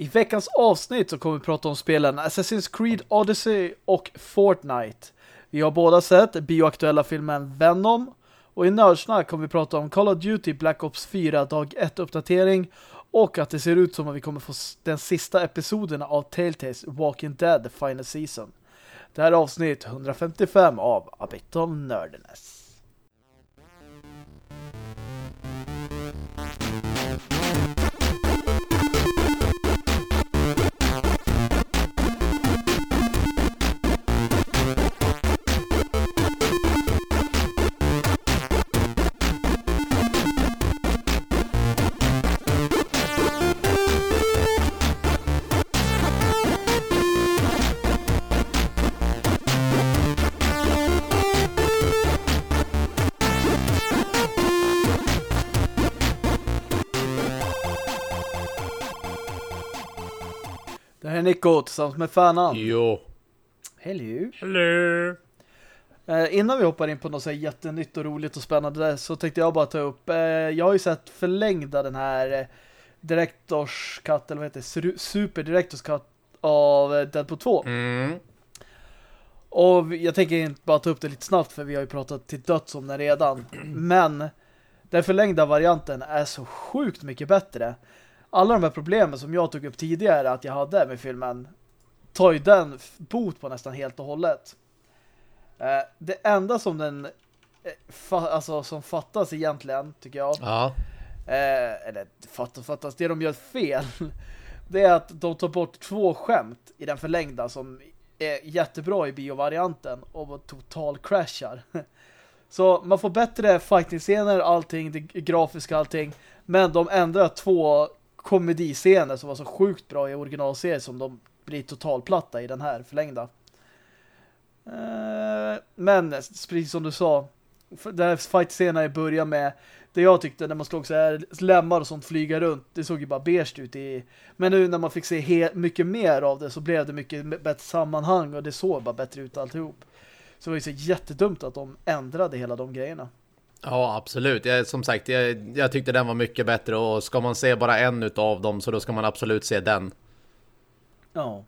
I veckans avsnitt så kommer vi prata om spelen Assassin's Creed Odyssey och Fortnite. Vi har båda sett bioaktuella filmen Venom och i Nördsnack kommer vi prata om Call of Duty Black Ops 4 dag 1 uppdatering och att det ser ut som att vi kommer få den sista episoden av Telltales Walking Dead The Final Season. Det här är avsnitt 155 av A Bit of Nerdiness. Nico tillsammans med Fanan. Jo. Hello. Hello. Eh, innan vi hoppar in på något så här jättenytt och roligt och spännande där, så tänkte jag bara ta upp, eh, jag har ju sett förlängda den här eh, Directors Cut, eller vad heter det, Super Directors Cut av eh, Deadpool 2. Mm. Och jag tänker inte bara ta upp det lite snabbt för vi har ju pratat till döds om den redan. Men den förlängda varianten är så sjukt mycket bättre. Alla de här problemen som jag tog upp tidigare att jag hade med filmen tar ju den bot på nästan helt och hållet. Eh, det enda som den eh, alltså som fattas egentligen tycker jag Ja. eh, eller fattas, fattas, det de gör fel det är att de tar bort två skämt i den förlängda som är jättebra i biovarianten och total crashar. Så man får bättre fighting-scener, allting, det grafiska, allting. Men de ändrar två komediscener som var så sjukt bra i originalserien som de blir totalplatta i den här förlängda. Eh, men precis som du sa, den här fight-scenen i början med det jag tyckte när man slog så här lämmar och sånt flyga runt, det såg ju bara beige ut i men nu när man fick se mycket mer av det så blev det mycket bättre sammanhang och det såg bara bättre ut alltihop. Så det var ju så jättedumt att de ändrade hela de grejerna. Ja, absolut. Jag, som sagt, jag, jag tyckte den var mycket bättre och ska man se bara en utav dem så då ska man absolut se den. Ja.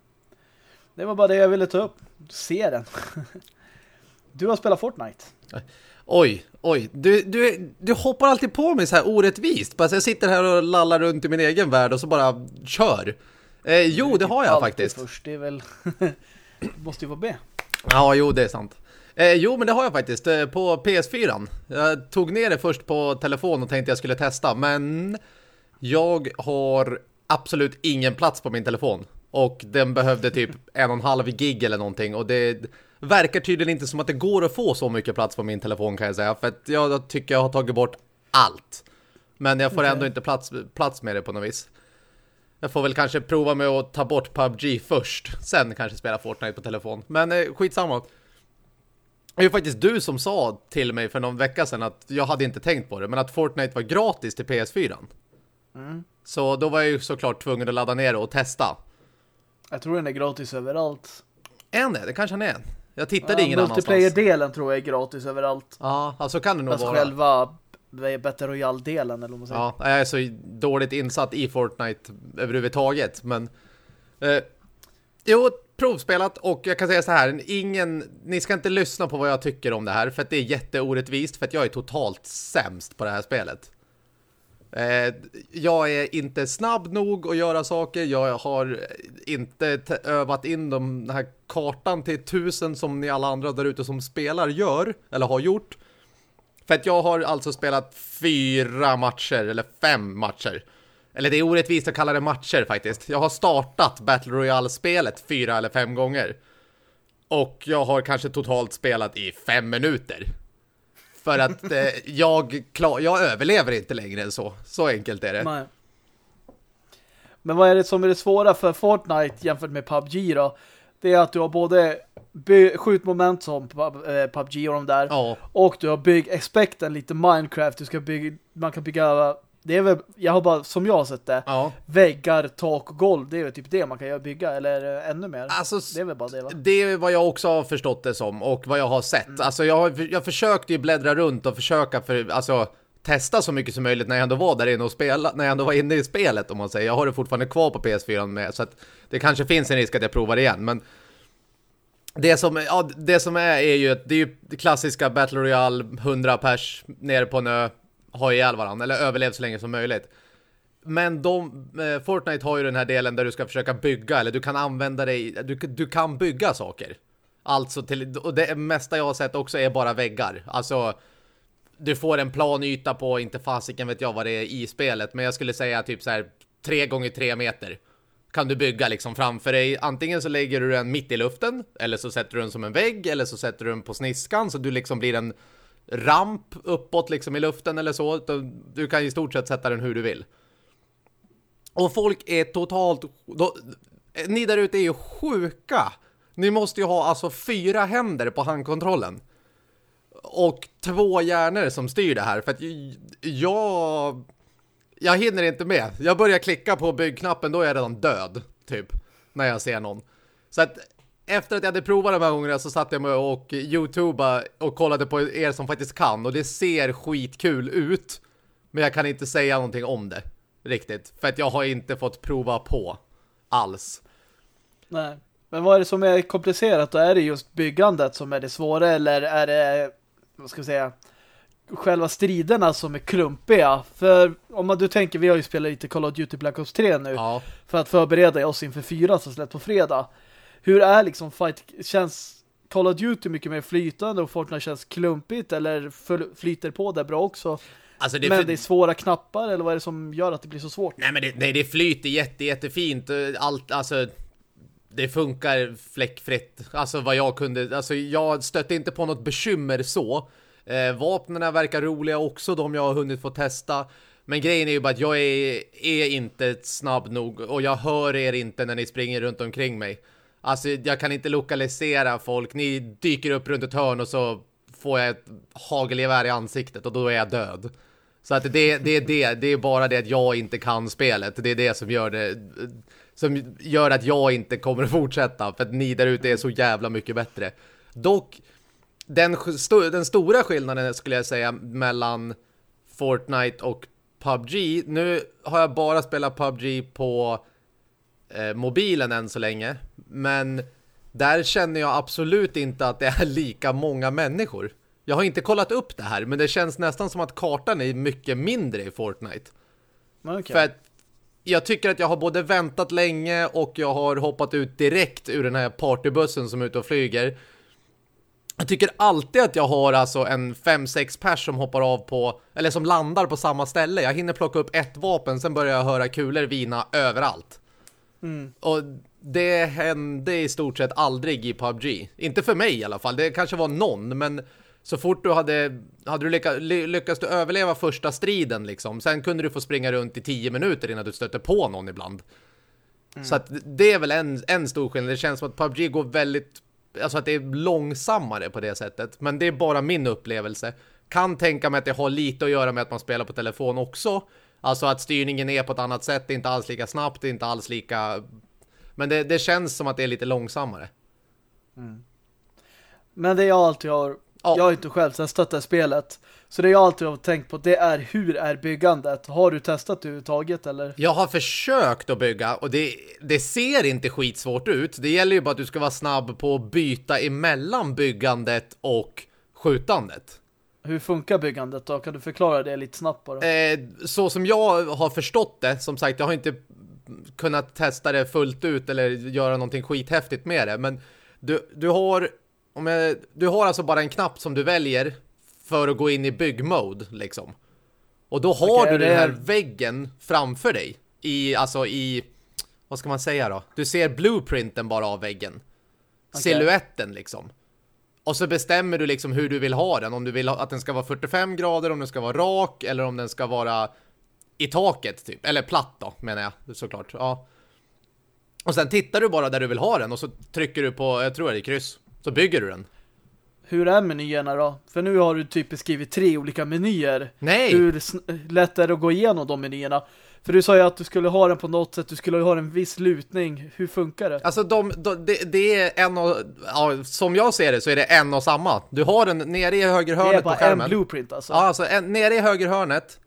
Det var bara det jag ville ta upp. Se den. Du har spelat Fortnite. Oj, oj. Du, du, du hoppar alltid på mig så här orättvist. Bara jag sitter här och lallar runt i min egen värld och så bara kör. Eh, jo, det har jag faktiskt. Först, det är väl... måste ju vara B. Ja, jo, det är sant. Eh, jo, men det har jag faktiskt eh, på PS4. Jag tog ner det först på telefon och tänkte jag skulle testa, men jag har absolut ingen plats på min telefon. Och den behövde typ en och en halv gig eller någonting och det verkar tydligen inte som att det går att få så mycket plats på min telefon kan jag säga. För att jag tycker jag har tagit bort allt. Men jag får ändå inte plats, plats med det på något vis. Jag får väl kanske prova med att ta bort PubG först. Sen kanske spela Fortnite på telefon. Men eh, skitsamma. Det är ju faktiskt du som sa till mig för någon vecka sedan att jag hade inte tänkt på det. Men att Fortnite var gratis till PS4. Mm. Så då var jag ju såklart tvungen att ladda ner och testa. Jag tror den är gratis överallt. En det, det kanske han är. Jag tittade Ja, ingen annanstans. Multiplayer-delen tror jag är gratis överallt. Ja, alltså kan det nog Alltså vara. själva Battle Royale-delen eller vad man säger. Ja, jag är så dåligt insatt i Fortnite överhuvudtaget, men eh, jo, provspelat och jag kan säga så här, ingen, ni ska inte lyssna på vad jag tycker om det här för att det är jätteorättvist för att jag är totalt sämst på det här spelet. Eh, jag är inte snabb nog att göra saker, jag har inte övat in de den här kartan till tusen som ni alla andra där ute som spelar gör, eller har gjort. För att jag har alltså spelat fyra matcher, eller fem matcher. Eller det är orättvist att kalla det matcher faktiskt. Jag har startat Battle Royale-spelet fyra eller fem gånger. Och jag har kanske totalt spelat i fem minuter. För att eh, jag, klar, jag överlever inte längre än så. Så enkelt är det. Nej. Men vad är det som är det svåra för Fortnite jämfört med PUBG då? Det är att du har både skjutmoment som pub- eh, PUBG och de där. Ja, Och du har bygg expecten lite Minecraft. Du ska bygga, man kan bygga, det är väl, jag har bara, som jag har sett det, ja. väggar, tak och golv. Det är väl typ det man kan göra bygga, eller eh, ännu mer. Alltså, det är väl bara det va? Det är vad jag också har förstått det som och vad jag har sett. Mm. Alltså jag, jag försökte ju bläddra runt och försöka för, alltså, testa så mycket som möjligt när jag ändå var där inne och spela, när jag ändå var inne i spelet om man säger. Jag har det fortfarande kvar på PS4 med så att det kanske finns en risk att jag provar igen, men det som, ja, det som är är ju det är ju det klassiska Battle Royale 100 pers nere på en ö ha ihjäl varandra eller överlev så länge som möjligt. Men de, eh, Fortnite har ju den här delen där du ska försöka bygga eller du kan använda dig, du, du kan bygga saker. Alltså till, och det mesta jag har sett också är bara väggar. Alltså du får en planyta på, inte fasiken vet jag vad det är i spelet, men jag skulle säga typ så här 3 gånger 3 meter kan du bygga liksom framför dig. Antingen så lägger du den mitt i luften, eller så sätter du den som en vägg, eller så sätter du den på sniskan så du liksom blir en ramp uppåt liksom i luften eller så. Du kan i stort sett sätta den hur du vill. Och folk är totalt... Då, ni där ute är ju sjuka. Ni måste ju ha alltså fyra händer på handkontrollen. Och två hjärnor som styr det här. För att jag... Jag hinner inte med. Jag börjar klicka på byggknappen, då är jag redan död. Typ. När jag ser någon. Så att efter att jag hade provat de här gångerna så satt jag med och youtuba och kollade på er som faktiskt kan. Och det ser skitkul ut. Men jag kan inte säga någonting om det. Riktigt. För att jag har inte fått prova på. Alls. Nej. Men vad är det som är komplicerat? Då är det just byggandet som är det svåra eller är det, vad ska vi säga, själva striderna som är klumpiga? För om man, du tänker, vi har ju spelat lite Call of Duty Black Ops 3 nu ja. för att förbereda oss inför fyra som släpps på fredag. Hur är liksom fight, känns Call of Duty mycket mer flytande och Fortnite känns klumpigt eller flyter på det bra också? Alltså det men det är svåra knappar eller vad är det som gör att det blir så svårt? Nej men det, nej, det flyter jätte, jättefint. Allt, alltså det funkar fläckfritt. Alltså vad jag kunde, alltså jag stötte inte på något bekymmer så. Eh, vapnen verkar roliga också, de jag har hunnit få testa. Men grejen är ju bara att jag är, är inte snabb nog och jag hör er inte när ni springer runt omkring mig. Alltså jag kan inte lokalisera folk. Ni dyker upp runt ett hörn och så får jag ett hagelgevär i ansiktet och då är jag död. Så att det, det är det, det är bara det att jag inte kan spelet. Det är det som gör det som gör att jag inte kommer att fortsätta för att ni där ute är så jävla mycket bättre. Dock den, st den stora skillnaden skulle jag säga mellan Fortnite och PubG. Nu har jag bara spelat PubG på eh, mobilen än så länge. Men där känner jag absolut inte att det är lika många människor. Jag har inte kollat upp det här, men det känns nästan som att kartan är mycket mindre i Fortnite. Okay. För att jag tycker att jag har både väntat länge och jag har hoppat ut direkt ur den här partybussen som är ute och flyger. Jag tycker alltid att jag har alltså en 5-6 pers som hoppar av på, eller som landar på samma ställe. Jag hinner plocka upp ett vapen, sen börjar jag höra kulor vina överallt. Mm. Och det hände i stort sett aldrig i PubG. Inte för mig i alla fall. Det kanske var någon, men så fort du hade, hade du lyckats, lyckats du överleva första striden liksom. Sen kunde du få springa runt i tio minuter innan du stötte på någon ibland. Mm. Så att det är väl en, en stor skillnad. Det känns som att PubG går väldigt, alltså att det är långsammare på det sättet. Men det är bara min upplevelse. Kan tänka mig att det har lite att göra med att man spelar på telefon också. Alltså att styrningen är på ett annat sätt, det är inte alls lika snabbt, det är inte alls lika... Men det, det känns som att det är lite långsammare. Mm. Men det jag alltid har Ja. Jag har inte själv testat det spelet. Så det jag alltid har tänkt på det är hur är byggandet? Har du testat det överhuvudtaget eller? Jag har försökt att bygga och det, det ser inte skitsvårt ut. Det gäller ju bara att du ska vara snabb på att byta emellan byggandet och skjutandet. Hur funkar byggandet då? Kan du förklara det lite snabbt bara? Eh, så som jag har förstått det, som sagt, jag har inte kunnat testa det fullt ut eller göra någonting skithäftigt med det, men du, du har om jag, du har alltså bara en knapp som du väljer för att gå in i byggmode liksom. Och då har okay, du den här väggen framför dig i alltså i vad ska man säga då? Du ser blueprinten bara av väggen. Okay. Silhuetten liksom. Och så bestämmer du liksom hur du vill ha den. Om du vill att den ska vara 45 grader, om den ska vara rak eller om den ska vara i taket typ. Eller platt då, menar jag såklart. Ja. Och sen tittar du bara där du vill ha den och så trycker du på, jag tror det är kryss. Så bygger du den. Hur är menyerna då? För nu har du typ beskrivit tre olika menyer. Nej! Hur lätt är det att gå igenom de menyerna? För du sa ju att du skulle ha den på något sätt, du skulle ha en viss lutning. Hur funkar det? Alltså de, de, det, det är en och, ja, som jag ser det så är det en och samma. Du har den nere i högerhörnet på skärmen. Det är bara en blueprint alltså? Ja, alltså en, nere i högerhörnet.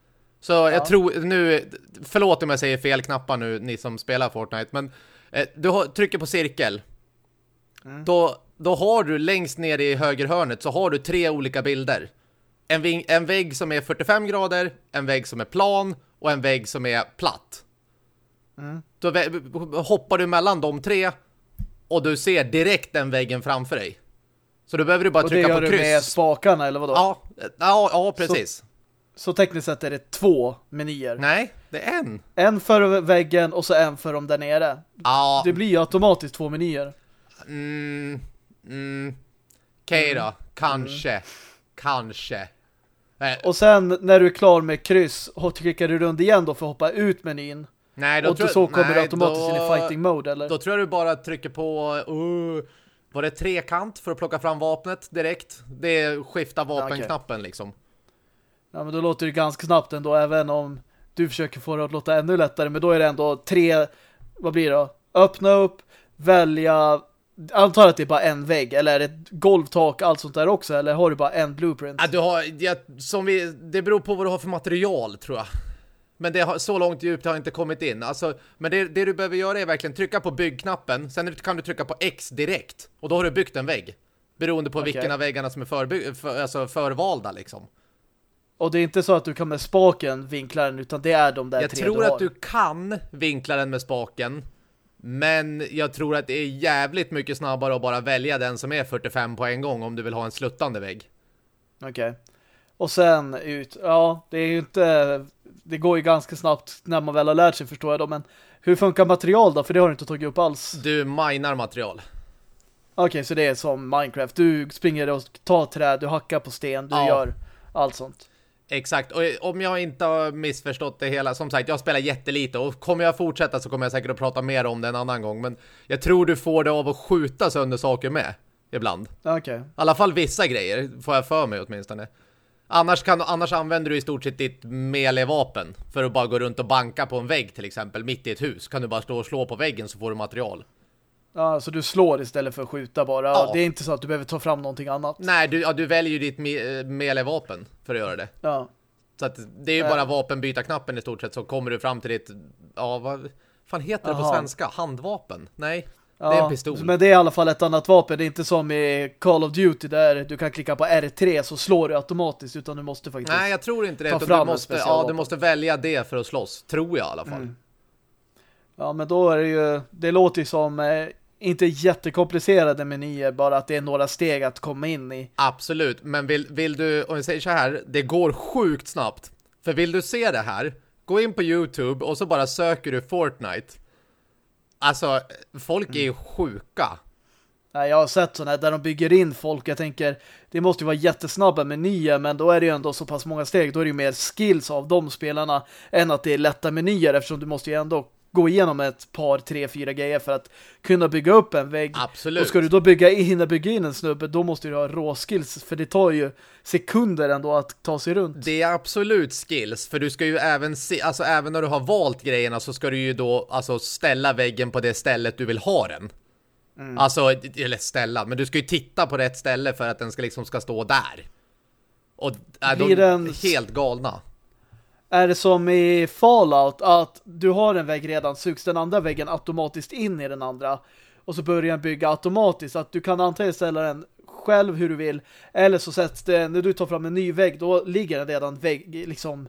Så ja. jag tror, nu, förlåt om jag säger fel knappar nu, ni som spelar Fortnite, men eh, du har, trycker på cirkel. Mm. Då, då har du längst ner i högerhörnet så har du tre olika bilder. En, ving, en vägg som är 45 grader, en vägg som är plan och en vägg som är platt. Mm. Då hoppar du mellan de tre och du ser direkt den väggen framför dig. Så då behöver du bara trycka på kryss. Och det gör du med spakarna eller vadå? Ja, ja, ja precis. Så, så tekniskt sett är det två menyer. Nej, det är en. En för väggen och så en för dem där nere. Ja. Det blir ju automatiskt två menyer. Mm, mm. Okej okay då, mm. kanske. Mm. Kanske. Eh. Och sen när du är klar med kryss klickar du runt igen då för att hoppa ut menyn. Nej, då och tror, så kommer nej, du automatiskt då, in i fighting mode, eller? Då tror jag du bara trycker på... Uh, var det trekant för att plocka fram vapnet direkt? Det är skifta vapenknappen okay. liksom. Ja, men då låter det ganska snabbt ändå, även om du försöker få det att låta ännu lättare. Men då är det ändå tre... Vad blir det då? Öppna upp, välja antar att det är bara en vägg eller är det ett golvtak, allt sånt där också eller har du bara en blueprint? Ja, du har, ja, som vi, det beror på vad du har för material tror jag. Men det har, så långt djupt har inte kommit in. Alltså, men det, det, du behöver göra är verkligen trycka på byggknappen. Sen kan du trycka på X direkt. Och då har du byggt en vägg. Beroende på okay. vilken av väggarna som är för, för, alltså förvalda liksom. Och det är inte så att du kan med spaken vinkla den utan det är de där jag tre du. Jag tror att du kan vinkla den med spaken. Men jag tror att det är jävligt mycket snabbare att bara välja den som är 45 på en gång om du vill ha en sluttande vägg. Okej. Okay. Och sen ut, ja, det är ju inte, det går ju ganska snabbt när man väl har lärt sig förstår jag då, men hur funkar material då? För det har du inte tagit upp alls. Du minar material. Okej, okay, så det är som Minecraft. Du springer och tar träd, du hackar på sten, du ja. gör allt sånt. Exakt, och om jag inte har missförstått det hela, som sagt, jag spelar jättelite och kommer jag fortsätta så kommer jag säkert att prata mer om det en annan gång, men jag tror du får det av att skjuta sönder saker med, ibland. Okej. Okay. I alla fall vissa grejer, får jag för mig åtminstone. Annars, kan, annars använder du i stort sett ditt melee-vapen för att bara gå runt och banka på en vägg till exempel, mitt i ett hus. Kan du bara stå och slå på väggen så får du material. Ja, så du slår istället för att skjuta bara. Ja. Det är inte så att du behöver ta fram någonting annat. Nej, du, ja, du väljer ju ditt me eh, melee-vapen för att göra det. Ja. Så att det är ju bara vapenbyta-knappen i stort sett så kommer du fram till ditt, ja vad fan heter det på svenska? Handvapen? Nej, ja, det är en pistol. Men det är i alla fall ett annat vapen. Det är inte som i Call of Duty där du kan klicka på R3 så slår du automatiskt utan du måste faktiskt Nej, jag tror inte det. Ta fram du måste, ja, du måste välja det för att slåss. Tror jag i alla fall. Mm. Ja, men då är det ju, det låter ju som eh, inte jättekomplicerade menyer, bara att det är några steg att komma in i. Absolut, men vill, vill du, om vi säger så här, det går sjukt snabbt. För vill du se det här, gå in på Youtube och så bara söker du Fortnite. Alltså, folk är mm. sjuka. Jag har sett sådana här där de bygger in folk. Jag tänker, det måste ju vara jättesnabba menyer, men då är det ju ändå så pass många steg. Då är det ju mer skills av de spelarna än att det är lätta menyer eftersom du måste ju ändå gå igenom ett par, tre, fyra grejer för att kunna bygga upp en vägg. Absolut. Och ska du då bygga in, hinna bygga in en snubbe, då måste du ha råskills. För det tar ju sekunder ändå att ta sig runt. Det är absolut skills, för du ska ju även se, alltså även när du har valt grejerna så ska du ju då alltså ställa väggen på det stället du vill ha den. Mm. Alltså, eller ställa, men du ska ju titta på rätt ställe för att den ska liksom ska stå där. Och är de den... helt galna är det som i Fallout att du har en vägg redan sugs den andra väggen automatiskt in i den andra och så börjar den bygga automatiskt att du kan antingen ställa den själv hur du vill eller så sätts det, när du tar fram en ny vägg då ligger den redan vägg, liksom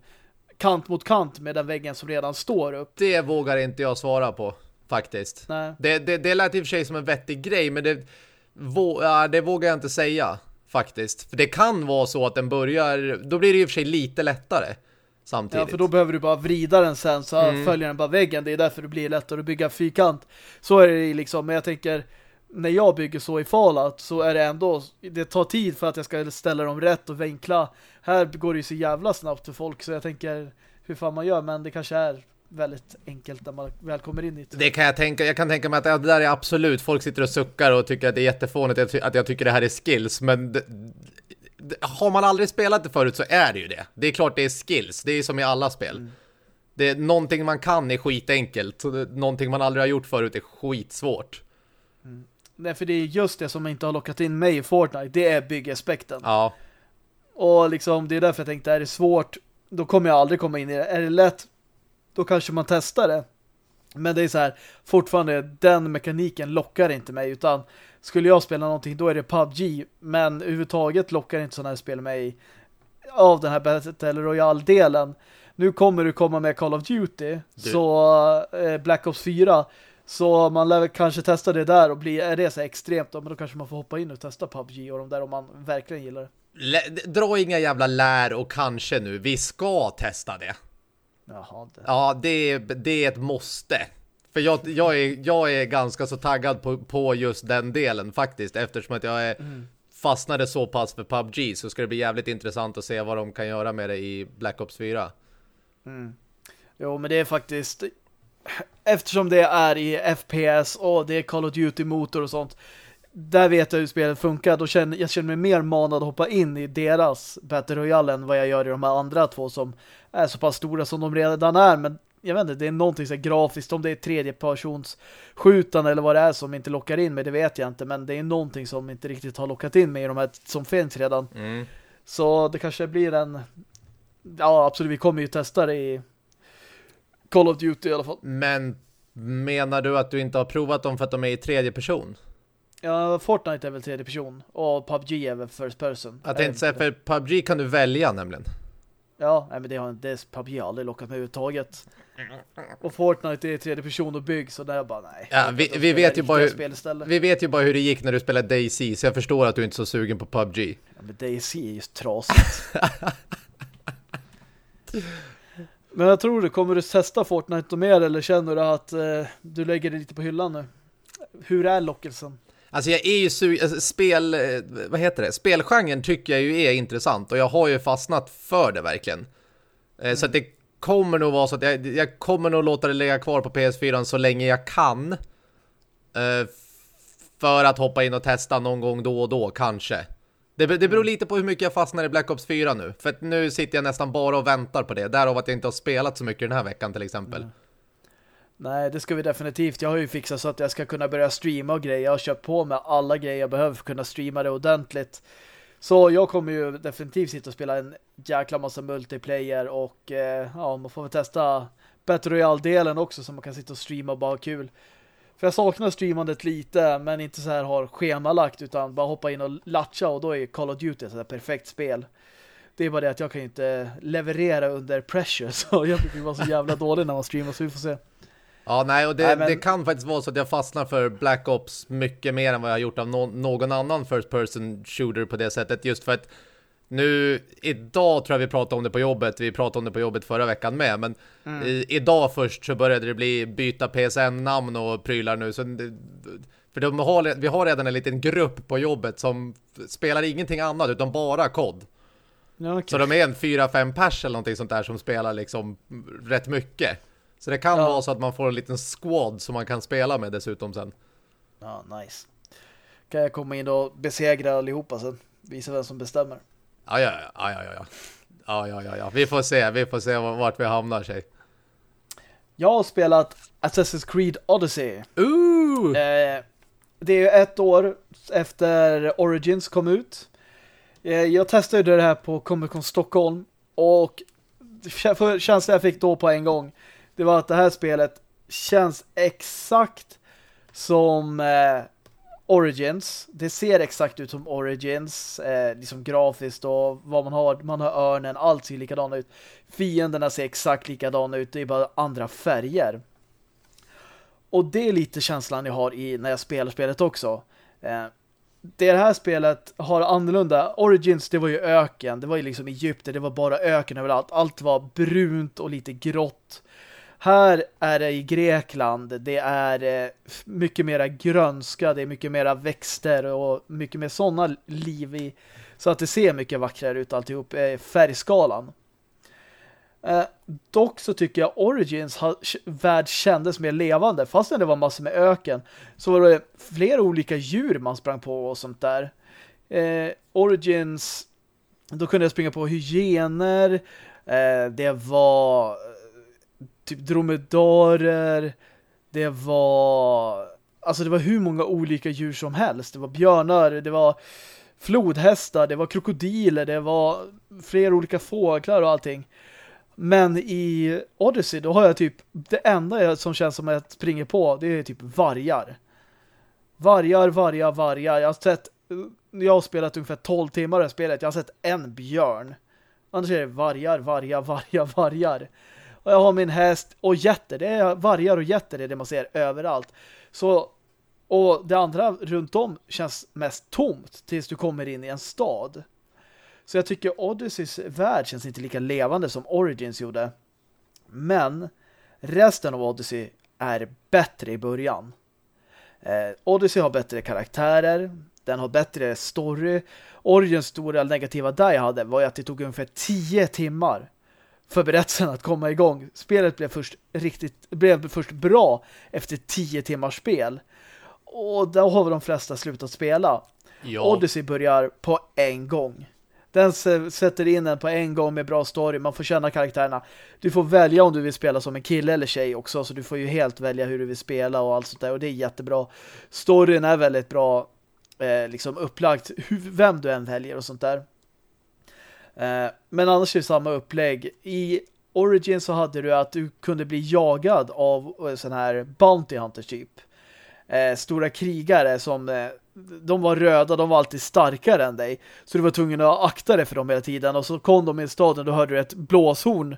kant mot kant med den väggen som redan står upp. Det vågar inte jag svara på faktiskt. Nej. Det, det, det lät i och för sig som en vettig grej men det, vå, ja, det vågar jag inte säga faktiskt. För det kan vara så att den börjar, då blir det i och för sig lite lättare samtidigt. Ja, för då behöver du bara vrida den sen så mm. följer den bara väggen. Det är därför det blir lättare att bygga fyrkant. Så är det liksom, men jag tänker när jag bygger så i Fallout så är det ändå, det tar tid för att jag ska ställa dem rätt och vinkla. Här går det ju så jävla snabbt för folk så jag tänker hur fan man gör, men det kanske är väldigt enkelt när man väl kommer in i det. Det kan jag tänka, jag kan tänka mig att det där är absolut, folk sitter och suckar och tycker att det är jättefånigt att jag tycker det här är skills, men har man aldrig spelat det förut så är det ju det. Det är klart det är skills. Det är som i alla spel. Mm. Det är någonting man kan är skitenkelt. Någonting man aldrig har gjort förut är skitsvårt. Nej, för det är just det som inte har lockat in mig i Fortnite. Det är byggaspekten. Ja. Och liksom, det är därför jag tänkte, är det svårt, då kommer jag aldrig komma in i det. Är det lätt, då kanske man testar det. Men det är så här, fortfarande, den mekaniken lockar inte mig, utan skulle jag spela någonting, då är det PubG. Men överhuvudtaget lockar inte sådana här spel mig av den här Battle Royale-delen. Nu kommer du komma med Call of Duty, Du- så eh, Black Ops 4 så man lär kanske testa det där och bli, är det så extremt då, men då kanske man får hoppa in och testa PubG och de där om man verkligen gillar det. Lä- Dra inga jävla lär och kanske nu. Vi ska testa det. Jaha, det. Ja, det det är ett måste. För jag, jag, är, jag är ganska så taggad på, på just den delen faktiskt. Eftersom att jag är, fastnade så pass för PubG så ska det bli jävligt intressant att se vad de kan göra med det i Black Ops 4. Jo, men det är faktiskt eftersom det är i FPS och det är Call of Duty-motor och sånt där vet jag hur spelet funkar. Då känner, jag känner mig mer manad att hoppa in i deras Battle Royale än vad jag gör i de här andra två som är så pass stora som de redan är. Men jag vet inte, det är någonting så grafiskt, om det är tredje persons skjutande eller vad det är som inte lockar in mig, det vet jag inte. Men det är någonting som inte riktigt har lockat in mig i de här som finns redan. Mm. Så det kanske blir en ja absolut, vi kommer ju testa det i Call of Duty i alla fall. Men menar du att du inte har provat dem för att de är i tredje person? Ja, Fortnite är väl tredje person och PUBG är väl first person. Jag tänkte säga, för PubG kan du välja nämligen. Ja, nej, men det har det PUBG har aldrig lockat mig överhuvudtaget. Och Fortnite är tredje person och bygg så där bara nej. Ja, vi- vi vet ju bara hur-. Vi vet ju bara hur det gick när du spelade DayZ, så jag förstår att du inte är så sugen på PubG. Ja, men DayZ är just trasigt. men jag tror du, kommer du testa Fortnite och mer eller känner du att eh, du lägger det lite på hyllan nu? Hur är lockelsen? Alltså jag är ju sugen, alltså spel, eh, vad heter det? Spelgenren tycker jag ju är intressant och jag har ju fastnat för det verkligen. Eh, Så att det kommer nog vara så att jag, jag kommer nog låta det ligga kvar på PS4 så länge jag kan. Eh, För att hoppa in och testa någon gång då och då, kanske. Det, det beror lite på hur mycket jag fastnar i Black Ops 4 nu. För att nu sitter jag nästan bara och väntar på det. Därav att jag inte har spelat så mycket den här veckan till exempel. Nej, det ska vi definitivt. Jag har ju fixat så att jag ska kunna börja streama och grejer. Jag har köpt på med alla grejer jag behöver för att kunna streama det ordentligt. Så jag kommer ju definitivt sitta och spela en jäkla massa multiplayer och eh, ja, man får väl testa Battle Royale-delen också så man kan sitta och streama och bara ha kul. För jag saknar streamandet lite, men inte så här har schemalagt utan bara hoppa in och latcha och då är Call of Duty ett perfekt spel. Det är bara det att jag kan ju inte leverera under pressure så jag brukar ju vara så jävla dålig när man streamar så vi får se. Ja, nej, och det, Nej, men- det kan faktiskt vara så att jag fastnar för Black Ops mycket mer än vad jag har gjort av nå- någon annan first person shooter på det sättet. Just för att nu, idag tror jag vi pratade om det på jobbet, vi pratade om det på jobbet förra veckan med, men i, idag först så började det bli byta PSN-namn och prylar nu. Så det, för de har, vi har redan en liten grupp på jobbet som spelar ingenting annat utan bara kod. Ja, okej. Så de är en 4-5 pers eller någonting sånt där som spelar liksom rätt mycket. Så det kan Ja. vara så att man får en liten squad som man kan spela med dessutom sen. Ja, nice. Kan jag komma in och besegra allihopa sen? Visa vem som bestämmer. Ja, ja, ja, ja, ja, ja. Ja, ja, ja. Vi får se, vi får se vart vi hamnar sig. Jag har spelat Assassin's Creed Odyssey. Ooh! Eh, det är ju ett år efter Origins kom ut. Eh, jag testade det här på Comic Con Stockholm och känslan jag fick då på en gång det var att det här spelet känns exakt som eh, Origins. Det ser exakt ut som Origins, eh, liksom grafiskt och vad man har. Man har örnen, allt ser likadant ut. Fienderna ser exakt likadana ut, det är bara andra färger. Och det är lite känslan jag har i när jag spelar spelet också. Eh, det här spelet har annorlunda. Origins, det var ju öken. Det var ju liksom Egypten. Det var bara öken överallt. Allt var brunt och lite grått. Här är det i Grekland. Det är eh, mycket mera grönska. Det är mycket mera växter och mycket mer sådana liv i. Så att det ser mycket vackrare ut alltihop. Eh, färgskalan. Eh, dock så tycker jag Origins har, värld kändes mer levande. Fastän det var massor med öken så var det flera olika djur man sprang på och sånt där. Eh, Origins då kunde jag springa på hyener. Eh, det var typ dromedarer. Det var alltså det var hur många olika djur som helst. Det var björnar, det var flodhästar, det var krokodiler, det var flera olika fåglar och allting. Men i Odyssey då har jag typ det enda som känns som att jag springer på det är typ vargar. Vargar, vargar, vargar. Jag har sett jag har spelat ungefär 12 timmar i spelet. Jag har sett en björn. Annars är det vargar, vargar, vargar, vargar. Och jag har min häst och jätter. Det är vargar och jätter är det man ser överallt. Så och det andra runt om känns mest tomt tills du kommer in i en stad. Så jag tycker Odysseys värld känns inte lika levande som Origins gjorde. Men resten av Odyssey är bättre i början. Eh, Odyssey har bättre karaktärer, den har bättre story. Origins stora negativa där jag hade var att det tog ungefär 10 timmar för berättelsen att komma igång. Spelet blev först riktigt blev först bra efter 10 timmars spel. Och då har de flesta slutat spela. Ja. Odyssey börjar på en gång. Den sätter in en på en gång med bra story. Man får känna karaktärerna. Du får välja om du vill spela som en kille eller tjej också. Så du får ju helt välja hur du vill spela och allt sånt där. Och det är jättebra. Storyn är väldigt bra eh, liksom upplagt. Hur, vem du än väljer och sånt där. Eh, men annars är det samma upplägg. I Origin så hade du att du kunde bli jagad av eh, sån här Bounty Hunter typ eh, stora krigare som de var röda, de var alltid starkare än dig. Så du var tvungen att akta dig för dem hela tiden. Och så kom de i staden, då hörde du ett blåshorn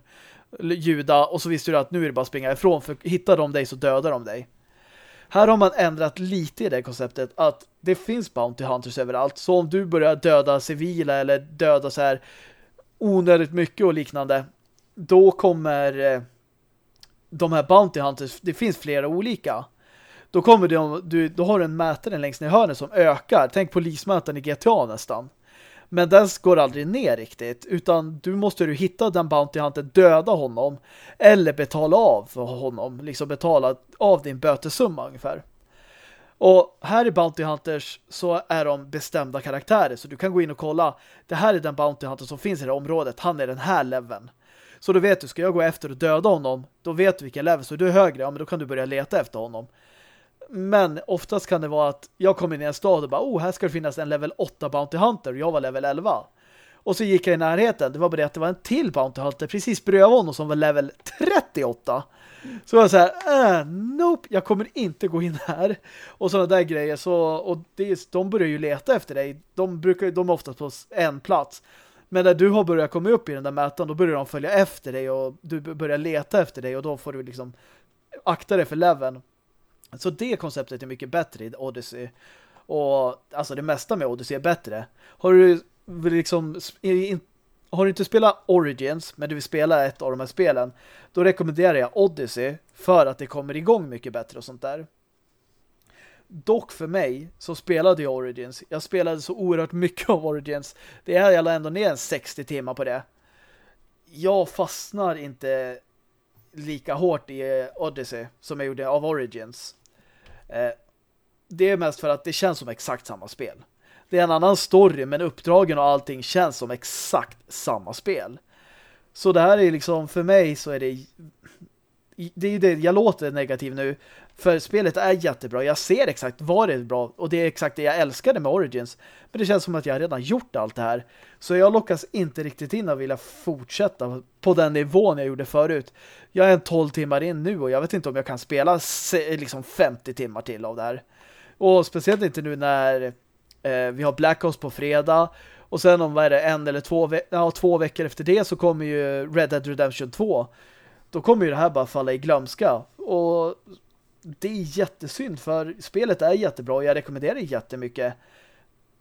ljuda och så visste du att nu är det bara att springa ifrån för hittar de dig så dödar de dig. Här har man ändrat lite i det konceptet att det finns Bounty Hunters överallt. Så om du börjar döda civila eller döda så här onödigt mycket och liknande då kommer eh, de här Bounty Hunters, det finns flera olika. Då kommer de, du, då har du en mätare längst ner i hörnet som ökar. Tänk polismätaren i GTA nästan. Men den går aldrig ner riktigt. Utan du måste ju hitta den Bounty Hunter, döda honom. Eller betala av honom. Liksom betala av din bötesumma ungefär. Och här i Bounty Hunters så är de bestämda karaktärer. Så du kan gå in och kolla. Det här är den Bounty Hunter som finns i det här området. Han är den här leveln. Så då vet du, ska jag gå efter och döda honom, då vet du vilken level. Så du är högre, ja men då kan du börja leta efter honom. Men oftast kan det vara att jag kom in i en stad och bara, oh, här ska det finnas en level 8 Bounty Hunter och jag var level 11. Och så gick jag i närheten. Det var bara det att det var en till Bounty Hunter precis bredvid honom som var level 38. Så jag var så här, äh, nope, jag kommer inte gå in här. Och sådana där grejer. Så, och det, de börjar ju leta efter dig. De, brukar, de är oftast på en plats. Men när du har börjat komma upp i den där mätaren, då börjar de följa efter dig och du börjar leta efter dig och då får du liksom akta dig för leveln. Så det konceptet är mycket bättre i Odyssey. Och alltså det mesta med Odyssey är bättre. Har du liksom har du inte spelat Origins men du vill spela ett av de här spelen då rekommenderar jag Odyssey för att det kommer igång mycket bättre och sånt där. Dock för mig så spelade jag Origins. Jag spelade så oerhört mycket av Origins. Det är jag ändå ner en 60 timmar på det. Jag fastnar inte lika hårt i Odyssey som jag gjorde av Origins. Eh, det är mest för att det känns som exakt samma spel. Det är en annan story men uppdragen och allting känns som exakt samma spel. Så det här är liksom, för mig så är det det är det, jag låter negativ nu för spelet är jättebra. Jag ser exakt vad det är bra och det är exakt det jag älskade med Origins. Men det känns som att jag redan gjort allt det här. Så jag lockas inte riktigt in att vilja fortsätta på den nivån jag gjorde förut. Jag är en 12 timmar in nu och jag vet inte om jag kan spela liksom 50 timmar till av det här. Och speciellt inte nu när eh, vi har Black Ops på fredag och sen om vad är det, en eller två, ve ja, två veckor efter det så kommer ju Red Dead Redemption 2 då kommer ju det här bara falla i glömska. Och det är jättesynd för spelet är jättebra och jag rekommenderar det jättemycket.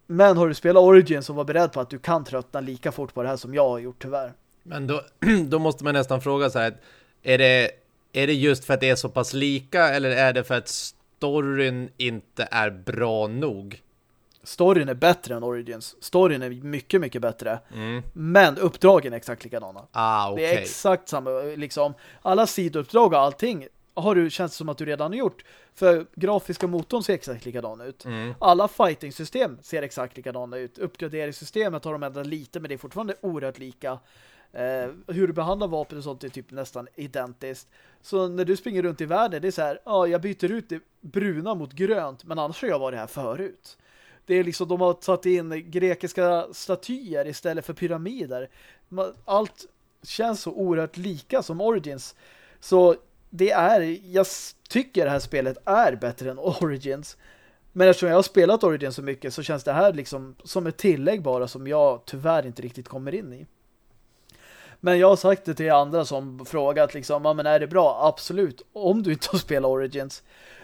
Men har du spelat Origin så var beredd på att du kan tröttna lika fort på det här som jag har gjort tyvärr. Men då, då måste man nästan fråga så här, är det, är det just för att det är så pass lika eller är det för att storyn inte är bra nog? Storyn är bättre än Origins. Storyn är mycket, mycket bättre. Mm. Men uppdragen är exakt likadana. Ah, okay. Det är exakt samma, liksom. Alla sidouppdrag och allting har du känns som att du redan har gjort. För grafiska motorn ser exakt likadan ut. Mm. Alla fighting-system ser exakt likadana ut. Uppgraderingssystemet har de ändrat lite, men det är fortfarande oerhört lika. Eh, hur du behandlar vapen och sånt är typ nästan identiskt. Så när du springer runt i världen, det är så här, ja, jag byter ut det bruna mot grönt, men annars har jag varit här förut. Det är liksom, de har tagit in grekiska statyer istället för pyramider. Allt känns så oerhört lika som Origins. Så det är, jag tycker det här spelet är bättre än Origins. Men eftersom jag har spelat Origins så mycket så känns det här liksom som ett tillägg bara som jag tyvärr inte riktigt kommer in i. Men jag har sagt det till andra som frågat liksom, ja men är det bra? Absolut. Om du inte har spelat Origins.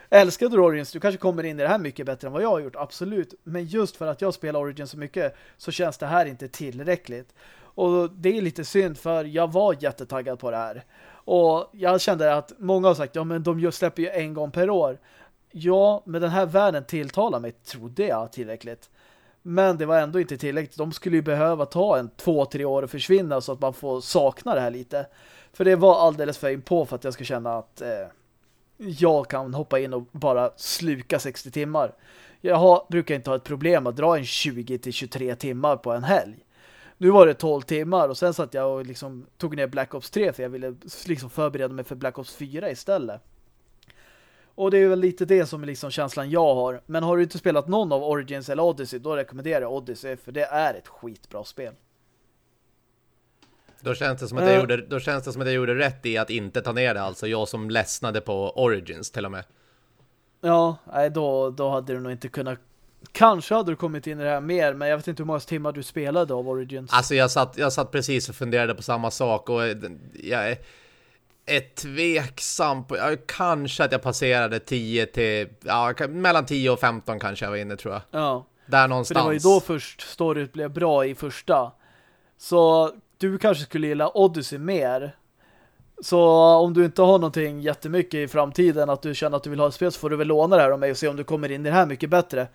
Älskar du Origins, du kanske kommer in i det här mycket bättre än vad jag har gjort, absolut. Men just för att jag spelar Origins så mycket så känns det här inte tillräckligt. Och det är lite synd för jag var jättetaggad på det här. Och jag kände att många har sagt, ja men de släpper ju en gång per år. Ja, men den här världen tilltalar mig, trodde jag tillräckligt. Men det var ändå inte tillräckligt. De skulle ju behöva ta en två, tre år och försvinna så att man får sakna det här lite. För det var alldeles för in på för att jag ska känna att eh, jag kan hoppa in och bara sluka 60 timmar. Jag har, brukar inte ha ett problem att dra en 20-23 timmar på en helg. Nu var det 12 timmar och sen satt jag och liksom tog ner Black Ops 3 för jag ville liksom förbereda mig för Black Ops 4 istället. Och det är väl lite det som är liksom känslan jag har. Men har du inte spelat någon av Origins eller Odyssey, då rekommenderar jag Odyssey för det är ett skitbra spel. Då känns, det som att jag uh, gjorde, då känns det som att jag gjorde rätt i att inte ta ner det. Alltså jag som ledsnade på Origins till och med. Ja, nej, då, då hade du nog inte kunnat Kanske hade du kommit in i det här mer, men jag vet inte hur många timmar du spelade av Origins. Alltså jag satt, jag satt precis och funderade på samma sak och jag är tveksam på, ja, kanske att jag passerade 10 till, ja, mellan 10 och 15 kanske jag var inne tror jag. Ja. Där någonstans. För det var ju då först storyt blev bra i första. Så du kanske skulle gilla Odyssey mer. Så om du inte har någonting jättemycket i framtiden att du känner att du vill ha ett spel så får du väl låna det här av mig och se om du kommer in i det här mycket bättre.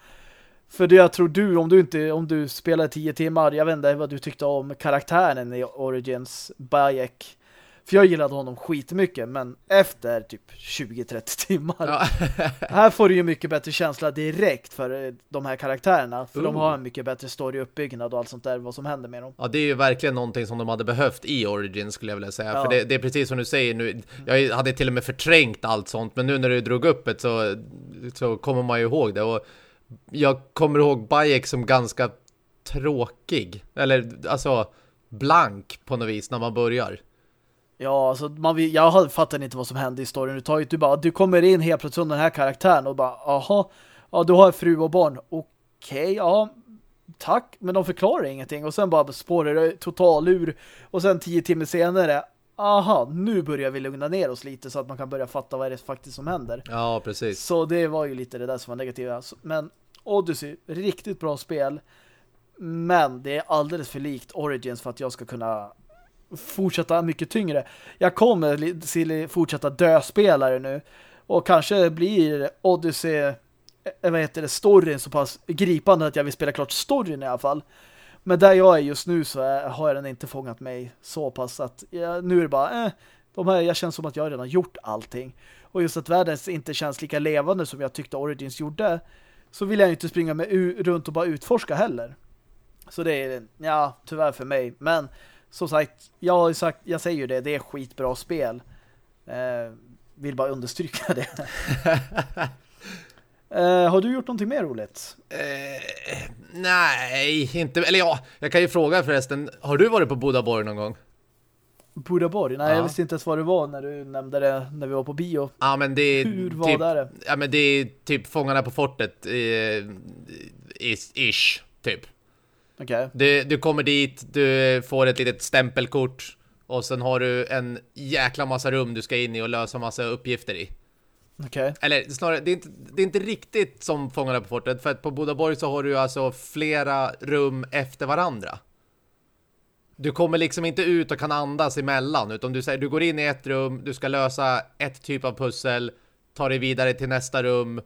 För det jag tror du, om du inte om du spelar 10 timmar, jag vet inte vad du tyckte om karaktären i Origins Bayek. För jag gillade honom skitmycket, men efter typ 20-30 timmar. Ja. här får du ju mycket bättre känsla direkt för de här karaktärerna. För uh. de har en mycket bättre storyuppbyggnad och allt sånt där, vad som händer med dem. Ja, det är ju verkligen någonting som de hade behövt i Origins skulle jag vilja säga. Ja. För det, det, är precis som du säger nu, jag hade till och med förträngt allt sånt, men nu när du drog upp det så, så kommer man ju ihåg det. Och jag kommer ihåg Bayek som ganska tråkig. Eller alltså blank på något vis när man börjar. Ja, alltså man, jag fattar inte vad som hände i storyn. Du, tar du, bara, du kommer in helt plötsligt under den här karaktären och bara, aha, ja, du har fru och barn. Okej, okay, ja, tack. Men de förklarar ingenting. Och sen bara spårar det total ur. Och sen tio timmar senare, aha, nu börjar vi lugna ner oss lite så att man kan börja fatta vad det är faktiskt som händer. Ja, precis. Så det var ju lite det där som var negativt. Men Odyssey, riktigt bra spel. Men det är alldeles för likt Origins för att jag ska kunna fortsätta mycket tyngre. Jag kommer till fortsätta döspelare nu. Och kanske blir Odyssey eh, vad heter det, storyn så pass gripande att jag vill spela klart storyn i alla fall. Men där jag är just nu så är, har den inte fångat mig så pass att jag, nu är det bara, eh, de här, jag känner som att jag redan gjort allting. Och just att världen inte känns lika levande som jag tyckte Origins gjorde så vill jag inte springa med runt och bara utforska heller. Så det är, ja, tyvärr för mig. Men som sagt, jag har sagt, jag säger ju det, det är skitbra spel. Eh, vill bara understryka det. eh, har du gjort någonting mer roligt? Eh, nej, inte, eller ja, jag kan ju fråga förresten, har du varit på Bodaborg någon gång? Bodaborg? Nej, ja. jag visste inte ens vad det var när du nämnde det när vi var på bio. Ja, men det är Hur var typ, det? Ja, men det är typ Fångarna på fortet eh, ish, typ. Okay. Du, du kommer dit, du får ett litet stämpelkort och sen har du en jäkla massa rum du ska in i och lösa massa uppgifter i. Okay. Eller snarare, det är, inte, det är inte riktigt som Fångarna på fortet för att på Bodaborg så har du alltså flera rum efter varandra. Du kommer liksom inte ut och kan andas emellan utan du, säger, du går in i ett rum, du ska lösa ett typ av pussel, ta dig vidare till nästa rum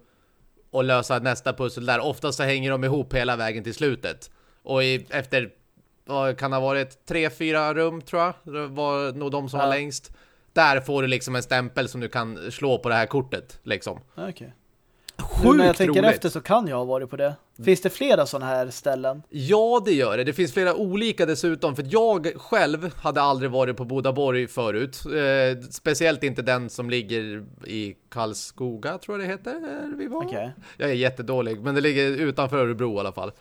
och lösa nästa pussel där. Oftast så hänger de ihop hela vägen till slutet. Och i, efter, vad kan ha varit, tre, fyra rum tror jag. Det var nog de som ja. var längst. Där får du liksom en stämpel som du kan slå på det här kortet, liksom. Okay. Sjukt när jag tänker roligt. efter så kan jag ha varit på det. Finns det flera sådana här ställen? Ja, det gör det. Det finns flera olika dessutom. För jag själv hade aldrig varit på Bodaborg förut. Eh, speciellt inte den som ligger i Karlskoga, tror jag det heter. Vi var. Okej. Jag är jättedålig, men det ligger utanför Örebro i alla fall.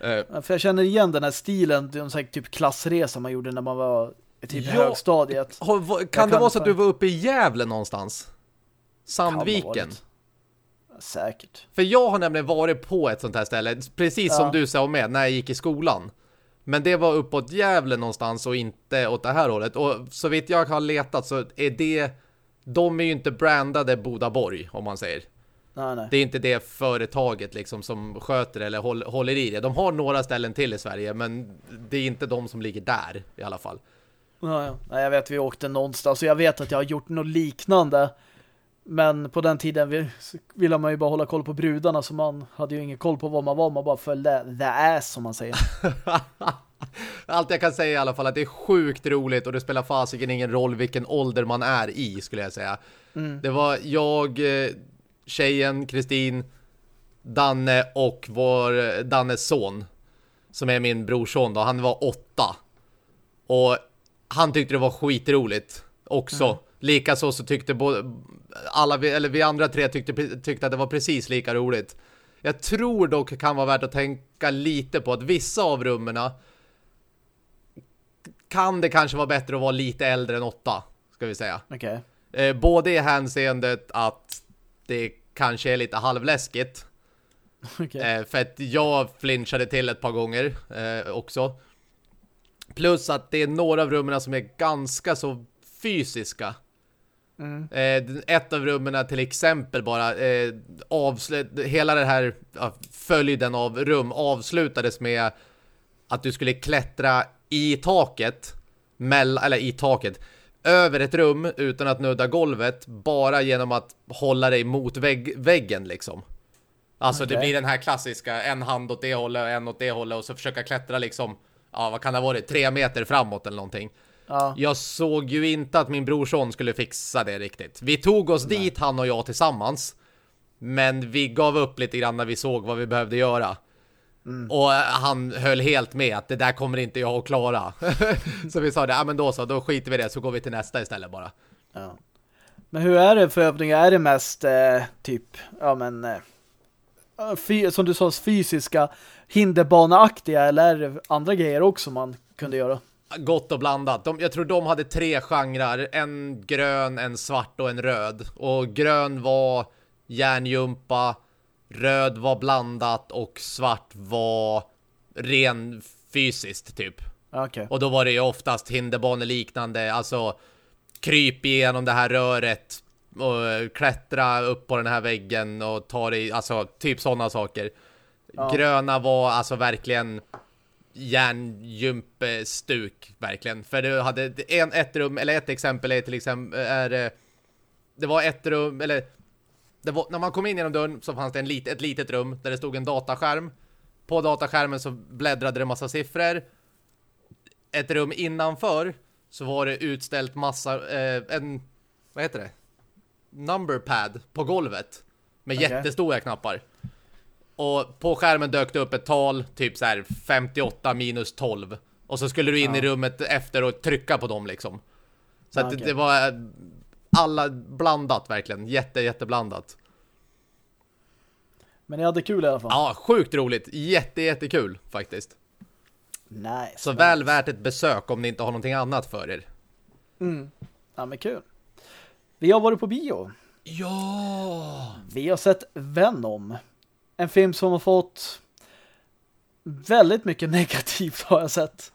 Eh, Ja, För jag känner igen den här stilen, sån här typ klassresa man gjorde när man var typ Ja. högstadiet. har, kan kan det vara så att du var uppe i Gävle någonstans? Sandviken? Säkert. För jag har nämligen varit på ett sånt här ställe, precis som Ja. du sa med, när jag gick i skolan. Men det var uppåt Gävle någonstans och inte åt det här hållet. Och så vitt jag har letat så är det... De är ju inte brandade Bodaborg, om man säger. Nej, nej. Det är inte det företaget liksom som sköter eller håll, håller i det. De har några ställen till i Sverige, men det är inte de som ligger där i alla fall. Ja, ja. Nej, jag vet vi åkte någonstans och jag vet att jag har gjort något liknande. Men på den tiden vi- ville man ju bara hålla koll på brudarna så man hade ju ingen koll på vad man var. Man bara följde the ass som man säger. Allt jag kan säga i alla fall att det är sjukt roligt och det spelar fasiken ingen roll vilken ålder man är i skulle jag säga. Det var jag, eh, tjejen, Kristin, Danne och vår Dannes son som är min brorson då. Han var åtta. Och han tyckte det var skitroligt också. Likaså så tyckte både alla vi, eller vi andra tre tyckte, tyckte att det var precis lika roligt. Jag tror dock kan vara värt att tänka lite på att vissa av rummen kan det kanske vara bättre att vara lite äldre än åtta, ska vi säga. Okej. Eh, både i hänseendet att det kanske är lite halvläskigt. Okej. Eh, för att jag flinchade till ett par gånger eh, också. Plus att det är några av rummen som är ganska så fysiska. Mm. Eh, ett av rummen till exempel bara eh, avslut, hela den här ja, följden av rum avslutades med att du skulle klättra i taket mell, eller i taket över ett rum utan att nudda golvet bara genom att hålla dig mot vägg, väggen liksom. Alltså det Okej. blir den här klassiska en hand åt det hållet och en åt det hållet och så försöka klättra liksom ja vad kan det ha varit tre meter framåt eller någonting. Ja. Jag såg ju inte att min brorson skulle fixa det riktigt. Vi tog oss dit, han och jag tillsammans. Men vi gav upp lite grann när vi såg vad vi behövde göra. Och eh, han höll helt med att det där kommer inte jag att klara. så vi sa det, ja men då så, då skiter vi det så går vi till nästa istället bara. Ja. Men hur är det för övningar? Är det mest eh, typ, ja men eh, som du sa, fysiska hinderbaneaktiga eller andra grejer också man kunde göra? Gott och blandat. De, jag tror de hade tre genrer. En grön, en svart och en röd. Och grön var järnjumpa, röd var blandat och svart var ren fysiskt typ. Okej. Och då var det ju oftast hinderbaneliknande, alltså kryp igenom det här röret och klättra upp på den här väggen och ta i, alltså typ sådana saker. Ja. Gröna var alltså verkligen järnjumpestuk verkligen. För du hade en, ett rum, eller ett exempel är till exempel, är eh, det var ett rum, eller var, när man kom in genom dörren så fanns det en lit, ett litet rum där det stod en dataskärm. På dataskärmen så bläddrade det massa siffror. Ett rum innanför så var det utställt massa, eh, en, vad heter det? Numberpad på golvet. Med Okej. jättestora knappar. Och på skärmen dök det upp ett tal, typ så här 58 minus 12. Och så skulle du in Ja. i rummet efter och trycka på dem liksom. Så Ja, att det, okej. det var eh, alla blandat verkligen. Jätte, jätteblandat. Men ni hade kul i alla fall. Ja, sjukt roligt. Jätte, jättekul faktiskt. Nice. Så nice. väl värt ett besök om ni inte har någonting annat för er. Mm. Ja, men kul. Vi har varit på bio. Ja! Vi har sett Venom. En film som har fått väldigt mycket negativt har jag sett.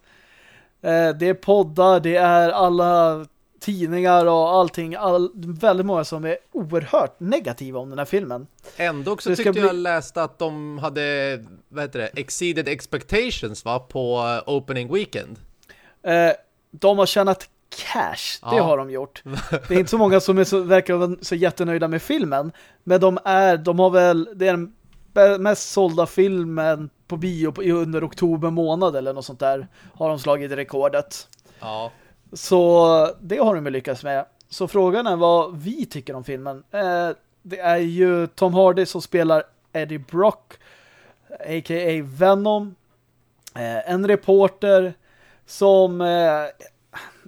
Eh, Det är poddar, det är alla tidningar och allting. All, väldigt många som är oerhört negativa om den här filmen. Ändå så Det tyckte bli- jag läste att de hade, vad heter det, exceeded expectations va, på eh, opening weekend. Eh, De har tjänat cash, det Ja. har de gjort. Det är inte så många som är så, verkar vara så jättenöjda med filmen. Men de är, de har väl, det är bä- mest sålda filmen på bio under oktober månad eller något sånt där. Har de slagit rekordet. Ja. Så det har de ju lyckats med. Så frågan är vad vi tycker om filmen. Eh, det är ju Tom Hardy som spelar Eddie Brock a.k.a. Venom. Eh, en reporter som eh,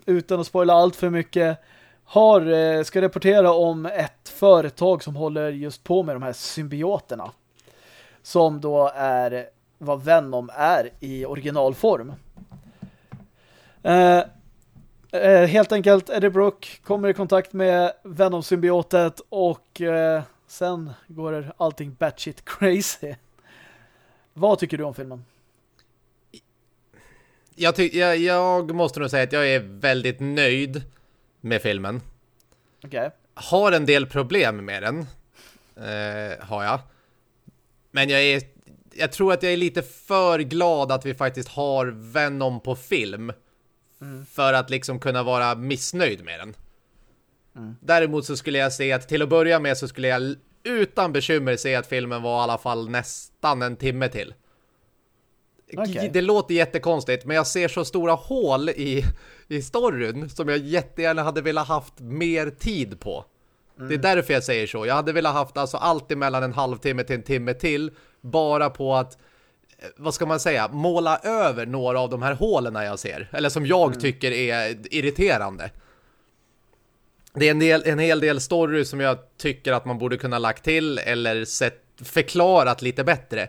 utan att spoila allt för mycket har, ska rapportera om ett företag som håller just på med de här symbioterna. Som då är vad Venom är i originalform. Eh, eh, helt enkelt Eddie Brook kommer i kontakt med Venom-symbiotet och eh, sen går allting batshit crazy. Vad tycker du om filmen? Jag, jag, jag måste nog säga att jag är väldigt nöjd med filmen. Okay. Har en del problem med den. Eh, har jag. Men jag är jag tror att jag är lite för glad att vi faktiskt har Venom på film. Mm. För att liksom kunna vara missnöjd med den. Mm. Däremot så skulle jag säga att till att börja med så skulle jag utan bekymmer säga att filmen var i alla fall nästan en timme till. Okay. Det låter jättekonstigt men jag ser så stora hål i, i storyn som jag jättegärna hade velat haft mer tid på. Mm. Det är mm. därför jag säger så. Jag hade velat haft alltså allt emellan en halvtimme till en timme till bara på att eh, vad ska man säga, måla över några av de här hålen jag ser. Eller som jag mm. tycker är irriterande. Det är en, del, en hel del story som jag tycker att man borde kunna lagt till eller sett, förklarat lite bättre.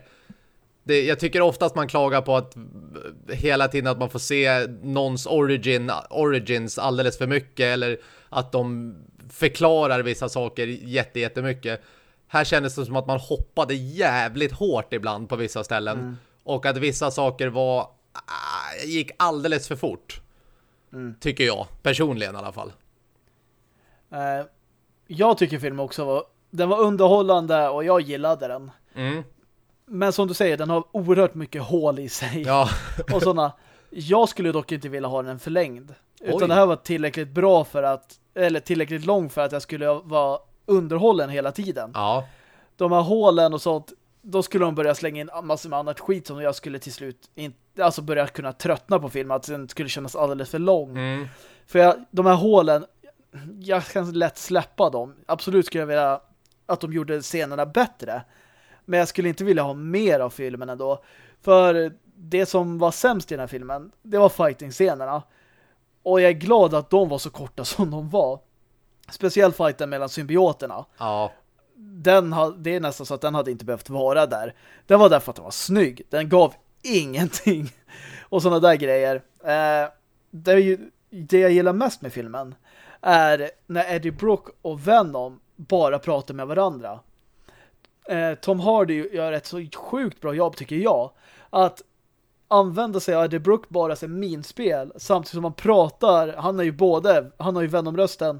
Det, jag tycker oftast man klagar på att hela tiden att man får se någons origin, origins alldeles för mycket eller att de förklarar vissa saker jätte, jättemycket. Här kändes det som att man hoppade jävligt hårt ibland på vissa ställen. Mm. Och att vissa saker var äh, gick alldeles för fort. Mm. Tycker jag, personligen i alla fall. Uh, jag tycker filmen också var den var underhållande och jag gillade den. Mm. Men som du säger, den har oerhört mycket hål i sig. Ja. och sådana. Jag skulle dock inte vilja ha den förlängd. Oj. Utan det här var tillräckligt bra för att eller tillräckligt lång för att jag skulle vara underhållen hela tiden. Ja. De här hålen och sånt, då skulle de börja slänga in massor med annat skit som jag skulle till slut inte, alltså börja kunna tröttna på filmen, att den skulle kännas alldeles för lång. Mm. För jag, de här hålen, jag kan lätt släppa dem. Absolut skulle jag vilja att de gjorde scenerna bättre. Men jag skulle inte vilja ha mer av filmen ändå. För det som var sämst i den här filmen, det var fighting-scenerna. Och jag är glad att de var så korta som de var. Speciellt fighten mellan symbioterna. Ja. Den det är nästan så att den hade inte behövt vara där. Den var där för att den var snygg. Den gav ingenting. Och sådana där grejer. Eh, det, det jag gillar mest med filmen är när Eddie Brooke och Venom bara pratar med varandra. Eh, Tom Hardy gör ett så sjukt bra jobb tycker jag. Att använda sig av Eddie Brooke bara som minspel samtidigt som man pratar, han är ju både, han har ju Venom-rösten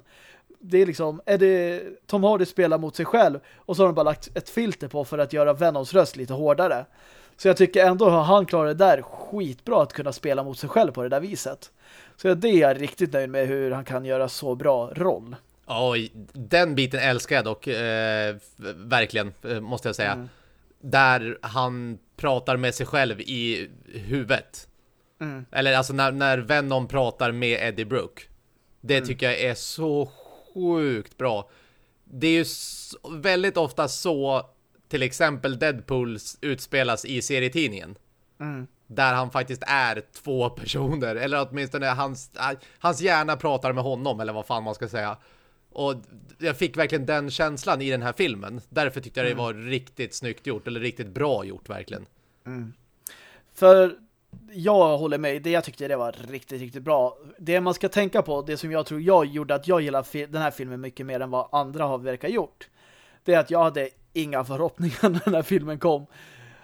det är liksom, är det Tom Hardy spelar mot sig själv och så har de bara lagt ett filter på för att göra Venoms röst lite hårdare. Så jag tycker ändå att han klarar det där skitbra att kunna spela mot sig själv på det där viset. Så det är jag riktigt nöjd med hur han kan göra så bra roll. Ja, den biten älskar jag dock eh, verkligen, eh, måste jag säga. Mm. Där han pratar med sig själv i huvudet. Mm. Eller alltså när, när Venom pratar med Eddie Brooke. Det mm. tycker jag är så sjukt bra. Det är ju väldigt ofta så till exempel Deadpool utspelas i serietidningen. Mm. Där han faktiskt är två personer. Eller åtminstone hans, äh, hans hjärna pratar med honom. Eller vad fan man ska säga. Och jag fick verkligen den känslan i den här filmen. Därför tyckte jag det mm. var riktigt snyggt gjort. Eller riktigt bra gjort verkligen. Mm. För jag håller med. Det jag tyckte det var riktigt, riktigt bra. Det man ska tänka på, det som jag tror jag gjorde att jag gillar den här filmen mycket mer än vad andra har verkat gjort. Det är att jag hade inga förhoppningar när den här filmen kom.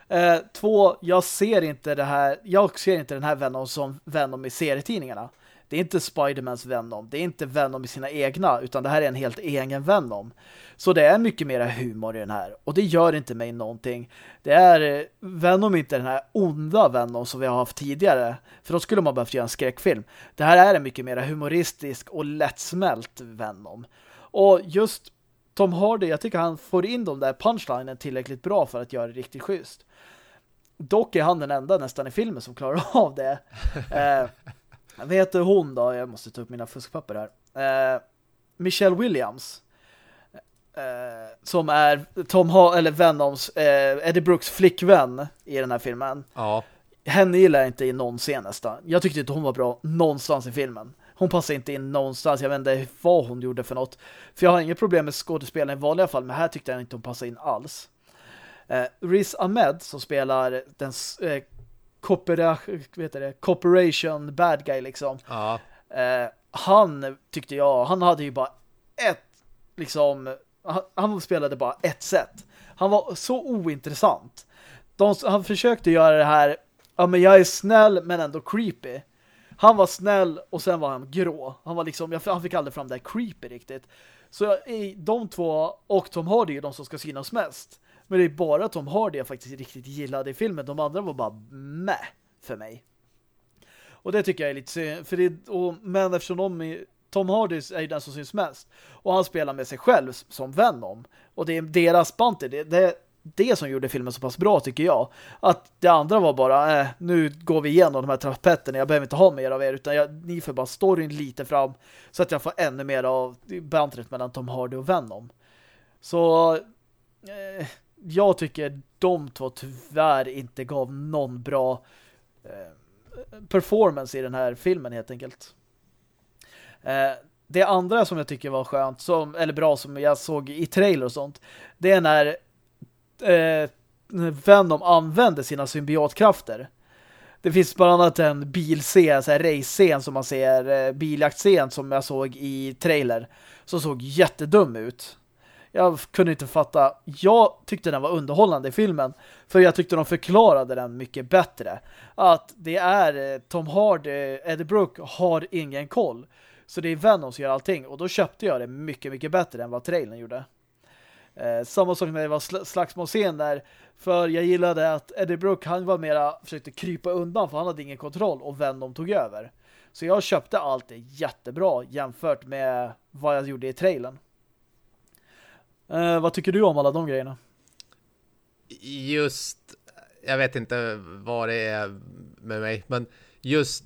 Eh, två, jag ser inte det här, jag ser inte den här Venom som Venom i serietidningarna. Det är inte Spidermans Venom, det är inte Venom i sina egna, utan det här är en helt egen Venom. Så det är mycket mer humor i den här. Och det gör inte mig någonting. Det är eh, Venom inte den här onda Venom som vi har haft tidigare. För då skulle man behövt göra en skräckfilm. Det här är en mycket mer humoristisk och lättsmält Venom. Och just Tom Hardy, jag tycker han får in de där punchlinen tillräckligt bra för att göra det riktigt schysst. Dock är han den enda nästan i filmen som klarar av det. eh, vet hon då? Jag måste ta upp mina fuskpapper här. Eh, Michelle Williams eh, som är Tom ha eller Venoms eh, Eddie Brooks flickvän i den här filmen. Ja. Henne gillar jag inte i någon scen nästan. Jag tyckte inte hon var bra någonstans i filmen. Hon passar inte in någonstans. Jag vet inte vad hon gjorde för något. För jag har inget problem med skådespelaren i vanliga fall, men här tyckte jag inte hon passade in alls. Eh, Riz Ahmed som spelar den eh, Corporation bad guy liksom. Ja. Eh, han tyckte jag, han hade ju bara ett liksom, han, han spelade bara ett sätt. Han var så ointressant. De, han försökte göra det här, ja men jag är snäll men ändå creepy. Han var snäll och sen var han grå. Han var liksom, han fick aldrig fram det här creepy riktigt. Så i de två och Tom Hardy är de som ska synas mest. Men det är bara Tom Hardy jag faktiskt riktigt gillade i filmen. De andra var bara med för mig. Och det tycker jag är lite synd. För det, och, men eftersom de Tom Hardy är ju den som syns mest. Och han spelar med sig själv som Venom. Och det är deras banter. Det, det, det som gjorde filmen så pass bra tycker jag. Att det andra var bara, äh, nu går vi igenom de här trapetterna. Jag behöver inte ha mer av er utan jag, ni får bara storyn lite fram så att jag får ännu mer av bantret mellan Tom Hardy och Venom. Så eh, jag tycker de två tyvärr inte gav någon bra eh, performance i den här filmen helt enkelt. Eh, det andra som jag tycker var skönt, som, eller bra som jag såg i trailer och sånt, det är när eh, Venom använder sina symbiotkrafter. Det finns bland annat en bilscen, så här race-scen som man ser, eh, biljaktscen som jag såg i trailer, som såg jättedum ut. Jag kunde inte fatta. Jag tyckte den var underhållande i filmen. För jag tyckte de förklarade den mycket bättre. Att det är eh, Tom Hardy, Eddie Brooke har ingen koll. Så det är Venom som gör allting. Och då köpte jag det mycket, mycket bättre än vad trailern gjorde. Eh, samma sak när det var sl slagsmålscen där. För jag gillade att Eddie Brooke, han var mera försökte krypa undan för han hade ingen kontroll och Venom tog över. Så jag köpte allt det jättebra jämfört med vad jag gjorde i trailern. Eh, vad tycker du om alla de grejerna? Just, jag vet inte vad det är med mig, men just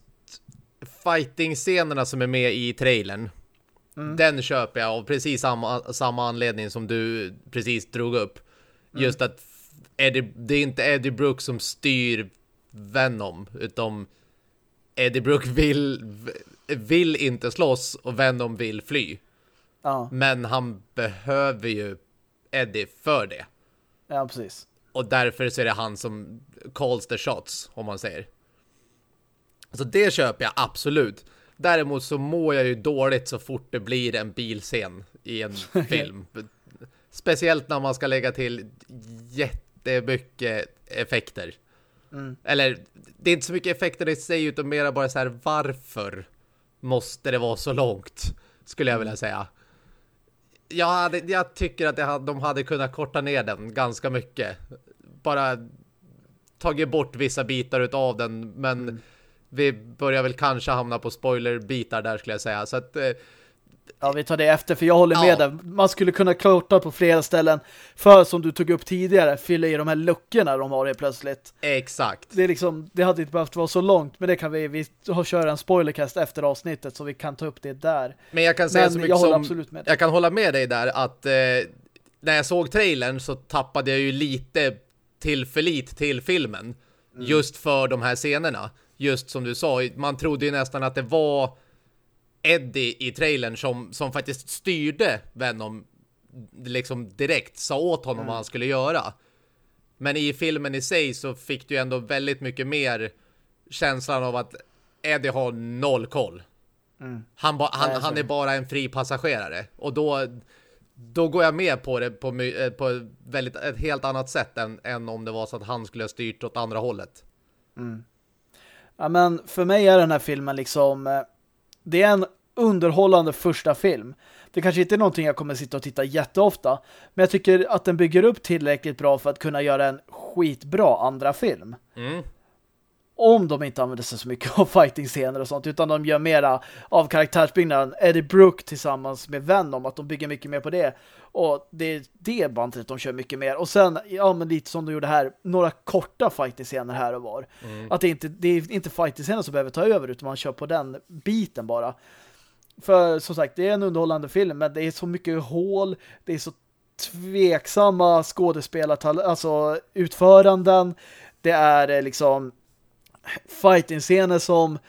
fighting-scenerna som är med i trailern. Mm. Den köper jag av precis samma, samma anledning som du precis drog upp. Mm. Just att Eddie, det är inte Eddie Brooke som styr Venom, utan Eddie Brooke vill, vill inte slåss och Venom vill fly. Ja. Men han behöver ju Eddie för det. Ja, precis. Och därför så är det han som calls the shots, om man säger. Så det köper jag absolut. Däremot så mår jag ju dåligt så fort det blir en bilscen i en film. Speciellt när man ska lägga till jättemycket effekter. Mm. Eller, det är inte så mycket effekter i sig utan mer bara så här, varför måste det vara så långt? Skulle jag vilja mm. säga. Jag, hade, jag tycker att de hade kunnat korta ner den ganska mycket. Bara tagit bort vissa bitar av den, men mm vi börjar väl kanske hamna på spoilerbitar där skulle jag säga. Så att, eh, Ja, vi tar det efter, för jag håller med ja. där. Man skulle kunna korta på flera ställen för, som du tog upp tidigare, fylla i de här luckorna de har det plötsligt. Exakt. Det, är liksom, det hade inte behövt vara så långt, men det kan vi, vi köra en spoilercast efter avsnittet så vi kan ta upp det där. Men jag kan säga men så mycket jag som, absolut med jag kan hålla med dig där att eh, när jag såg trailern så tappade jag ju lite tillförlit till filmen. Mm. Just för de här scenerna just som du sa, man trodde ju nästan att det var Eddie i trailern som, som faktiskt styrde Venom liksom direkt, sa åt honom mm. vad han skulle göra. Men i filmen i sig så fick du ändå väldigt mycket mer känslan av att Eddie har noll koll. Mm. Han, ba, han, han, är bara en fri passagerare. Och då, då går jag med på det på, eh, på väldigt, ett helt annat sätt än, än om det var så att han skulle ha styrt åt andra hållet. Mm. Ja, men för mig är den här filmen liksom eh, det är en underhållande första film. Det kanske inte är någonting jag kommer sitta och titta jätteofta, men jag tycker att den bygger upp tillräckligt bra för att kunna göra en skitbra andra film. Mm om de inte använder sig så mycket av fighting-scener och sånt, utan de gör mera av karaktärsbyggnaden. Eddie Brooke tillsammans med Venom, att de bygger mycket mer på det. Och det är det bandet de kör mycket mer. Och sen, ja men lite som de gjorde här, några korta fighting-scener här och var. Mm. Att det inte det är inte fighting-scener som behöver ta över, utan man kör på den biten bara. För som sagt, det är en underhållande film, men det är så mycket hål, det är så tveksamma skådespelare, alltså utföranden. Det är eh, liksom fighting-scener som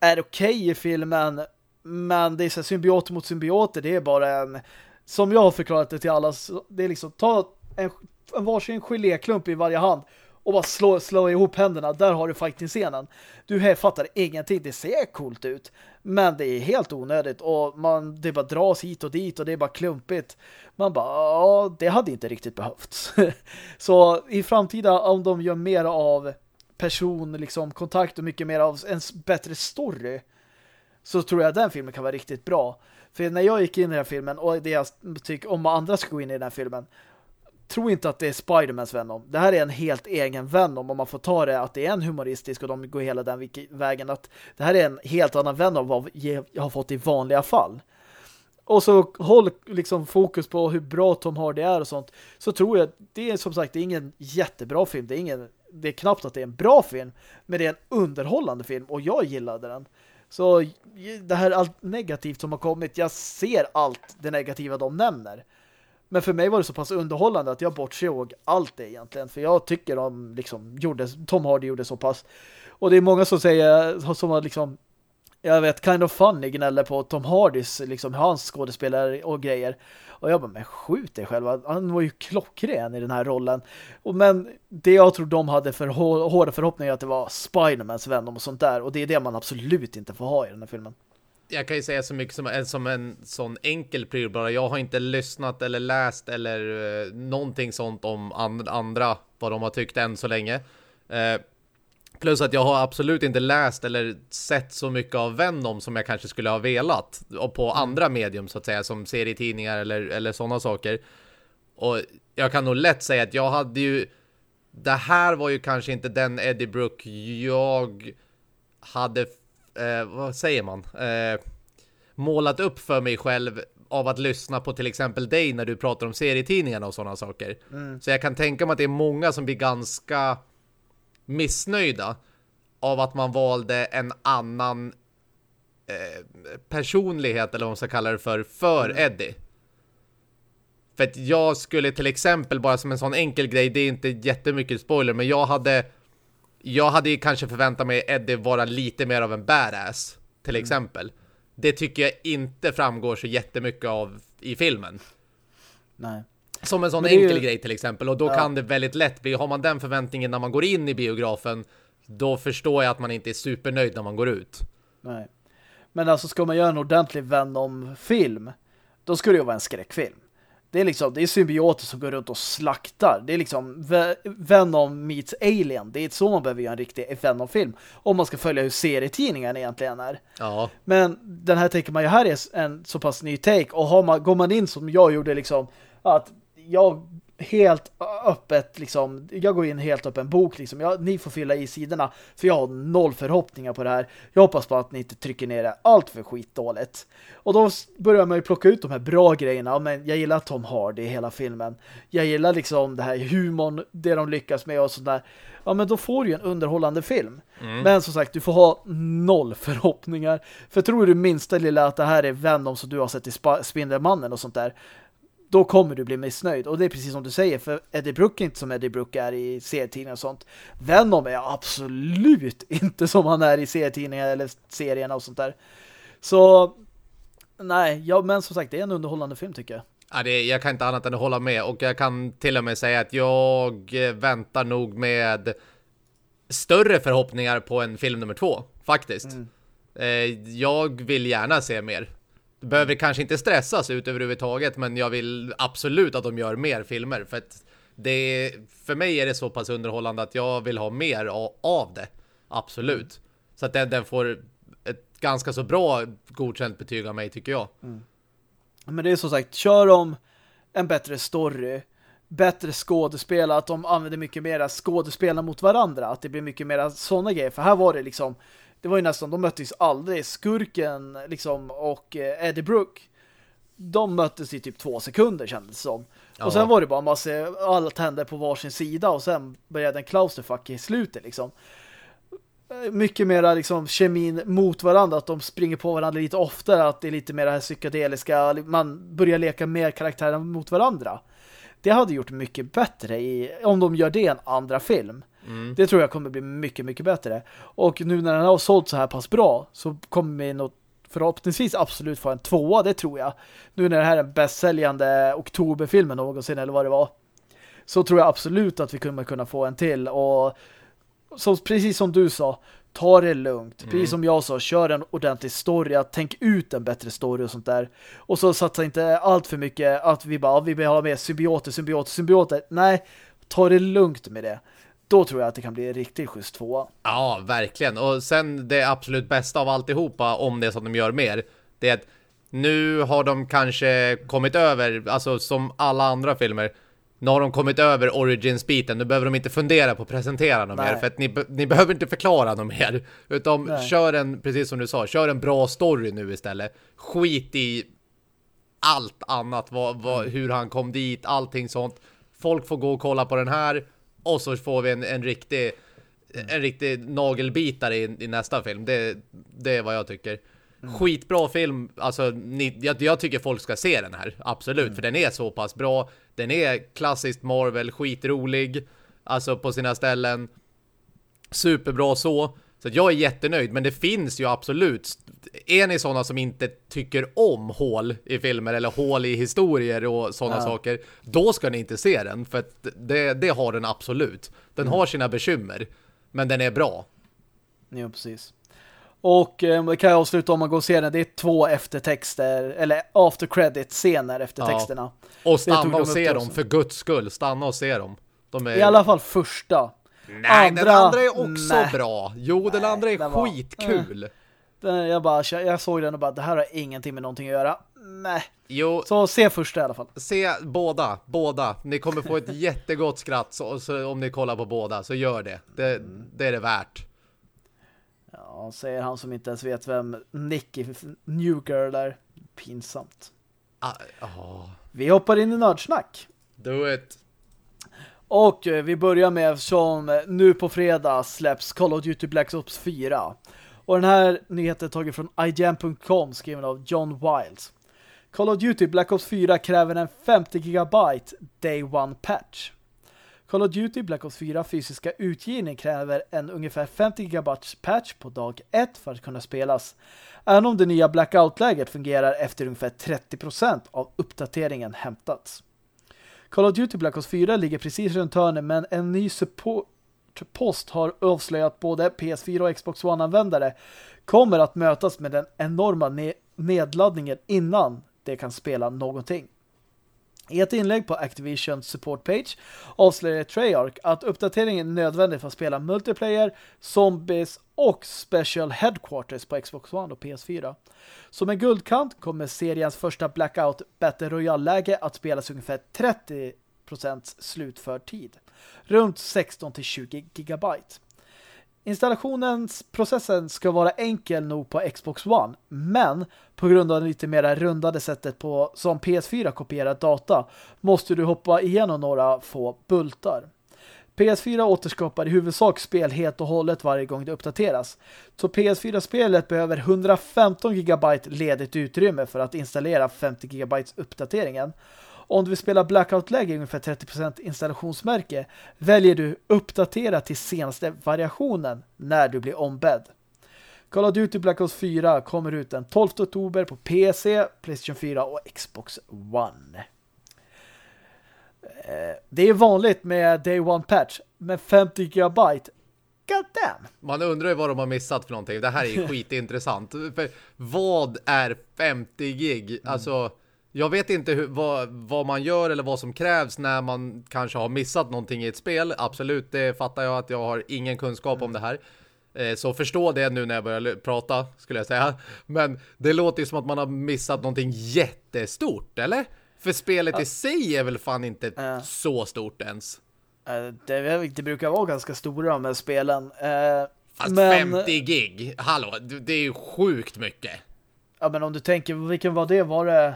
är okej okay i filmen men det är så symbioter mot symbioter. Det är bara en som jag har förklarat det till alla det är liksom ta en, en varsin geléklump i varje hand och bara slå, slå ihop händerna. Där har du fighting-scenen. Du här fattar ingenting. Det ser coolt ut. Men det är helt onödigt. Och man, det bara dras hit och dit och det är bara klumpigt. Man bara, ja, det hade inte riktigt behövts. Så i framtida, om de gör mer av person, liksom kontakt och mycket mer av en bättre story så tror jag att den filmen kan vara riktigt bra. För när jag gick in i den här filmen och det jag tycker om andra ska gå in i den här filmen tror inte att det är Spidermans Venom. Det här är en helt egen Venom om man får ta det att det är en humoristisk och de går hela den vägen att det här är en helt annan Venom vad jag har fått i vanliga fall. Och så håll liksom fokus på hur bra Tom Hardy är och sånt. Så tror jag, det är som sagt det är ingen jättebra film. Det är, ingen, det är knappt att det är en bra film. Men det är en underhållande film och jag gillade den. Så det här allt negativt som har kommit, jag ser allt det negativa de nämner. Men för mig var det så pass underhållande att jag bortsåg allt det egentligen. För jag tycker de liksom gjorde, Tom Hardy gjorde så pass. Och det är många som säger, som har liksom jag vet, kind of funny gnäller på Tom Hardys, liksom hans skådespelare och grejer. Och jag bara, men skjut dig själv, Han var ju klockren i den här rollen. Och, men det jag tror de hade för hårda förhoppningar att det var Spidermans Venom och sånt där. Och det är det man absolut inte får ha i den här filmen. Jag kan ju säga så mycket som en, som en sån enkel pryl bara. Jag har inte lyssnat eller läst eller uh, någonting sånt om and andra, vad de har tyckt än så länge. Uh, Plus att jag har absolut inte läst eller sett så mycket av Venom som jag kanske skulle ha velat. Och på andra medium så att säga, som serietidningar eller, eller sådana saker. Och jag kan nog lätt säga att jag hade ju... Det här var ju kanske inte den Eddie Brook jag hade... Eh, vad säger man? Eh, målat upp för mig själv av att lyssna på till exempel dig när du pratar om serietidningarna och sådana saker. Mm. Så jag kan tänka mig att det är många som blir ganska missnöjda av att man valde en annan eh, personlighet eller vad man ska kalla det för, för mm. Eddie. För att jag skulle till exempel, bara som en sån enkel grej, det är inte jättemycket spoiler, men jag hade jag hade kanske förväntat mig Eddie vara lite mer av en badass, till mm. exempel. Det tycker jag inte framgår så jättemycket av i filmen. Nej. Som en sån enkel ju... grej till exempel. Och då ja. kan det väldigt lätt bli, har man den förväntningen när man går in i biografen, då förstår jag att man inte är supernöjd när man går ut. Nej. Men alltså ska man göra en ordentlig Venom-film, då skulle det vara en skräckfilm. Det är liksom, det är symbioter som går runt och slaktar. Det är liksom Venom meets Alien. Det är så man behöver göra en riktig Venom-film. Om man ska följa hur serietidningen egentligen är. Ja. Men den här tänker man ju här är en så pass ny take. Och har man, går man in som jag gjorde liksom att jag helt öppet liksom, jag går in helt öppen bok liksom, jag, ni får fylla i sidorna för jag har noll förhoppningar på det här. Jag hoppas på att ni inte trycker ner det allt för skitdåligt. Och då börjar man ju plocka ut de här bra grejerna. Men jag gillar Tom Hardy i hela filmen. Jag gillar liksom det här humorn det de lyckas med och sådär. Ja men då får du ju en underhållande film. Mm. men som sagt, du får ha noll förhoppningar. För tror du minsta lilla att det här är Venom som du har sett i Spindelmannen och sånt där då kommer du bli missnöjd. Och det är precis som du säger, för Eddie Brook är inte som Eddie Brook är i serietidningar och sånt. Venom är absolut inte som han är i serietidningar eller serierna och sånt där. Så, nej, ja, men som sagt, det är en underhållande film tycker jag. Ja, det, jag kan inte annat än att hålla med och jag kan till och med säga att jag väntar nog med större förhoppningar på en film nummer två, faktiskt. Mm. Eh, jag vill gärna se mer behöver kanske inte stressas ut överhuvudtaget men jag vill absolut att de gör mer filmer för att det är, för mig är det så pass underhållande att jag vill ha mer av det. Absolut. Mm. Så att den, den, får ett ganska så bra godkänt betyg av mig tycker jag. Mm. Men det är som sagt, kör om en bättre story, bättre skådespel, att de använder mycket mer skådespelare mot varandra, att det blir mycket mer sådana grejer. För här var det liksom det var ju nästan, de möttes aldrig. Skurken liksom och eh, Eddie Brook de möttes i typ två sekunder kändes det som. Ja. Och sen var det bara massa, allt hände på varsin sida och sen började en clusterfuck i slutet liksom. mycket mera liksom kemin mot varandra, att de springer på varandra lite oftare, att det är lite mer det här psykedeliska, man börjar leka mer karaktärer mot varandra. Det hade gjort mycket bättre i, om de gör det i en andra film. Mm. Det tror jag kommer bli mycket, mycket bättre. Och nu när den har sålt så här pass bra så kommer vi nog förhoppningsvis absolut få en tvåa, det tror jag. Nu när det här är den bästsäljande oktoberfilmen någonsin, eller vad det var. Så tror jag absolut att vi kommer kunna få en till. Och så, precis som du sa, ta det lugnt. Mm. Precis som jag sa, kör en ordentlig story. Tänk ut en bättre story och sånt där. Och så satsa inte allt för mycket att vi bara, vi vill ha med symbioter, symbioter, symbioter. Nej, ta det lugnt med det då tror jag att det kan bli en riktigt schysst tvåa. Ja, verkligen. Och sen det absolut bästa av alltihopa, om det är som de gör mer, det är att nu har de kanske kommit över, alltså som alla andra filmer, nu har de kommit över Origins-biten. Nu behöver de inte fundera på att presentera dem mer. För att ni, ni behöver inte förklara dem mer. Utan Nej. kör en, precis som du sa, kör en bra story nu istället. Skit i allt annat. Vad, vad, hur han kom dit, allting sånt. Folk får gå och kolla på den här. Och så får vi en, en riktig en riktig nagelbitare i, i nästa film. Det, det är vad jag tycker. Mm. Skitbra film. Alltså, ni, jag, jag, tycker folk ska se den här. Absolut, mm. för den är så pass bra. Den är klassiskt Marvel, skitrolig. Alltså på sina ställen. Superbra så. Så jag är jättenöjd, men det finns ju absolut är ni sådana som inte tycker om hål i filmer eller hål i historier och sådana ja. saker, då ska ni inte se den för att det, det har den absolut. Den mm. har sina bekymmer, men den är bra. Ja, precis. Och eh, det kan jag avsluta om man går och ser den. Det är två eftertexter, eller after credit scener efter texterna. Och stanna och se dem, för guds skull. Stanna och se dem. De är... I alla fall första. Nej, andra, den andra är också nej. bra. Jo, den nej, andra är den skitkul. Var, jag, bara, jag såg den och bara, det här har ingenting med någonting att göra. Nej. Jo. Så se första i alla fall. Se båda, båda. Ni kommer få ett jättegott skratt så, så, om ni kollar på båda, så gör det. Det, det är det värt. Ja, säger han som inte ens vet vem Nicky New Girl är. Pinsamt. Ah, oh. Vi hoppar in i nördsnack. Do it. Och eh, vi börjar med som eh, nu på fredag släpps Call of Duty Black Ops 4. Och den här nyheten är tagen från IGN.com skriven av John Wiles. Call of Duty Black Ops 4 kräver en 50 GB Day One patch. Call of Duty Black Ops 4 fysiska utgivning kräver en ungefär 50 GB patch på dag 1 för att kunna spelas. Även om det nya blackout-läget fungerar efter ungefär 30% av uppdateringen hämtats. Call of Duty Black Ops 4 ligger precis runt hörnet men en ny support Post har avslöjat både PS4 och Xbox One-användare kommer att mötas med den enorma ne nedladdningen innan det kan spela någonting. I ett inlägg på Activision support page avslöjade Treyarch att uppdateringen är nödvändig för att spela multiplayer, zombies och special headquarters på Xbox One och PS4. Som en guldkant kommer seriens första Blackout Battle Royale-läge att spelas ungefär 30% slutförd tid. Runt 16-20 gigabyte. Installationens processen ska vara enkel nog på Xbox One, men på grund av det lite mer rundade sättet på som PS4 kopierar data måste du hoppa igenom några få bultar. PS4 återskapar i huvudsak spel helt och hållet varje gång det uppdateras. Så PS4-spelet behöver 115 GB ledigt utrymme för att installera 50 GB uppdateringen. Om du vill spela Blackout-läge ungefär 30% installationsmärke väljer du uppdatera till senaste variationen när du blir ombedd. Call of Duty Black Ops 4 kommer ut den 12 oktober på PC, Playstation 4 och Xbox One. Eh, det är vanligt med Day One Patch, med 50 GB. God damn. Man undrar ju vad de har missat för någonting. Det här är ju skitintressant. För vad är 50 gig? Alltså, jag vet inte hur, vad, vad man gör eller vad som krävs när man kanske har missat någonting i ett spel. Absolut, det fattar jag att jag har ingen kunskap mm. om det här. Eh, så förstå det nu när jag börjar prata, skulle jag säga. Men det låter ju som att man har missat någonting jättestort, eller? För spelet ja. i sig är väl fan inte ja. så stort ens. Eh, det, det, brukar vara ganska stora med spelen. Eh, Fast men... 50 gig, hallå, det är ju sjukt mycket. Ja, men om du tänker, vilken var det? Var det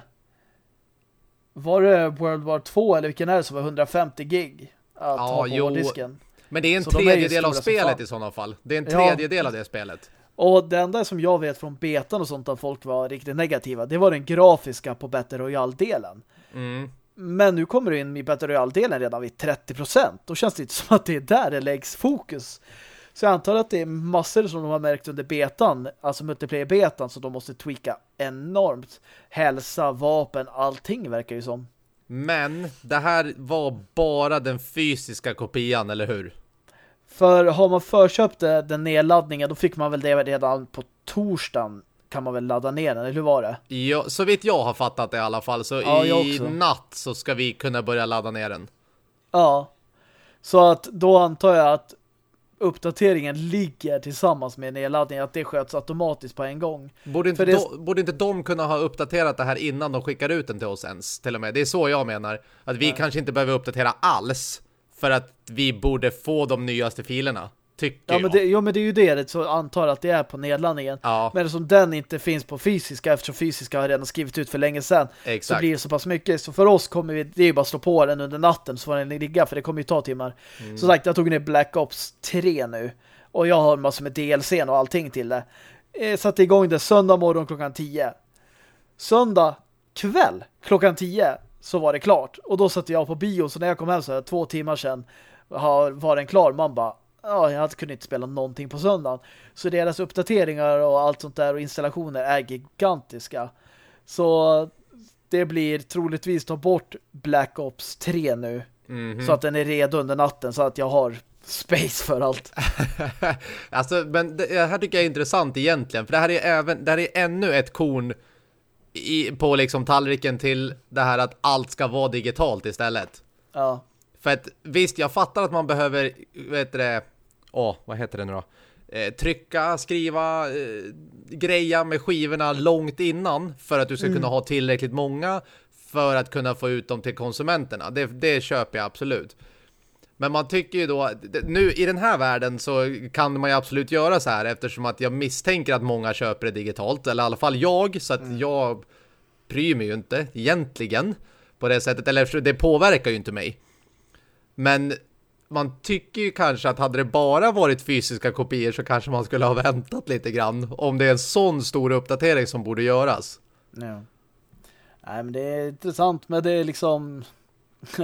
var det World War 2 eller vilken är det som var 150 gig att ja, ha på jo. disken? Men det är en Så de är tredjedel av spelet i sådana fall. Det är en Ja. tredjedel av det spelet. Och det enda som jag vet från betan och sånt att folk var riktigt negativa, det var den grafiska på Battle Royale-delen. Mm. Men nu kommer du in i Battle Royale-delen redan vid 30%. Då känns det inte som att det är där det läggs fokus. Så jag antar att det är massor som de har märkt under betan, alltså multiplayer-betan, så de måste tweaka enormt. Hälsa, vapen, allting verkar ju som. Men det här var bara den fysiska kopian, eller hur? För har man förköpt den nedladdningen, då fick man väl det redan på torsdagen kan man väl ladda ner den, eller hur var det? Ja, så vitt jag har fattat det i alla fall, så Ja, i natt så ska vi kunna börja ladda ner den. Ja. Så att då antar jag att uppdateringen ligger tillsammans med nedladdningen, att det sköts automatiskt på en gång. Borde inte, det- de, borde inte de kunna ha uppdaterat det här innan de skickar ut den till oss ens, till och med? Det är så jag menar. Att vi kanske inte behöver uppdatera alls för att vi borde få de nyaste filerna, tycker Ja, jag. men det, jo, men det är ju det, så antar att det är på nedladdningen. Ja. Men som den inte finns på fysiska, eftersom fysiska har redan skrivit ut för länge sedan, så Exakt. blir det så pass mycket. Så för oss kommer vi, det är ju bara att slå på den under natten så får den ligga, för det kommer ju ta timmar. Mm. Som sagt, jag tog ner Black Ops 3 nu. Och jag har massor med DLC och allting till det. Eh, satte igång det söndag morgon klockan 10. Söndag kväll klockan 10 så var det klart. Och då satt jag på bio, så när jag kom hem så här, två timmar sedan var den klar. Man bara, ja, jag hade kunnat inte spela någonting på söndagen. Så deras uppdateringar och allt sånt där och installationer är gigantiska. Så det blir troligtvis ta bort Black Ops 3 nu. Mhm. Så att den är redo under natten så att jag har space för allt. alltså, men det här tycker jag är intressant egentligen. För det här är även, det här är ännu ett korn i, på liksom tallriken till det här att allt ska vara digitalt istället. Ja. För att visst, jag fattar att man behöver, vet du det, åh, vad heter det nu då? Eh, trycka, skriva, eh, greja med skivorna långt innan för att du ska kunna ha tillräckligt många för att kunna få ut dem till konsumenterna. Det, det köper jag absolut. Men man tycker ju då, nu i den här världen så kan man ju absolut göra så här eftersom att jag misstänker att många köper det digitalt, eller i alla fall jag, så att jag bryr mig ju inte egentligen på det sättet, eller det påverkar ju inte mig. Men man tycker ju kanske att hade det bara varit fysiska kopior så kanske man skulle ha väntat lite grann om det är en sån stor uppdatering som borde göras. ja. Nej, men det är intressant, men det är liksom...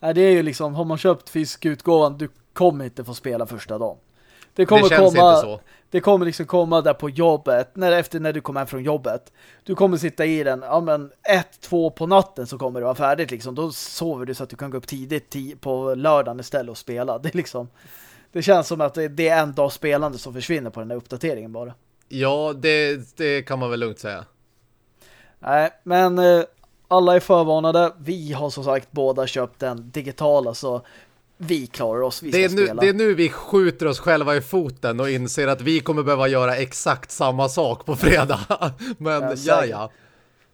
Nej, det är ju liksom, har man köpt fysisk utgåvan, du kommer inte få spela första dagen. Det kommer det känns komma, inte så. Det kommer liksom komma där på jobbet, när, efter när du kommer hem från jobbet. Du kommer sitta i den, ja men ett, två på natten så kommer det vara färdigt liksom. Då sover du så att du kan gå upp tidigt ti- på lördagen istället och spela. Det liksom, det känns som att det, det är en dag spelande som försvinner på den här uppdateringen bara. Ja, det, det kan man väl lugnt säga. Nej, men eh, alla är förvarnade. Vi har som sagt båda köpt den digitala så vi klarar oss. Vi Det är, nu, det är nu vi skjuter oss själva i foten och inser att vi kommer behöva göra exakt samma sak på fredag. Men Ja, ja.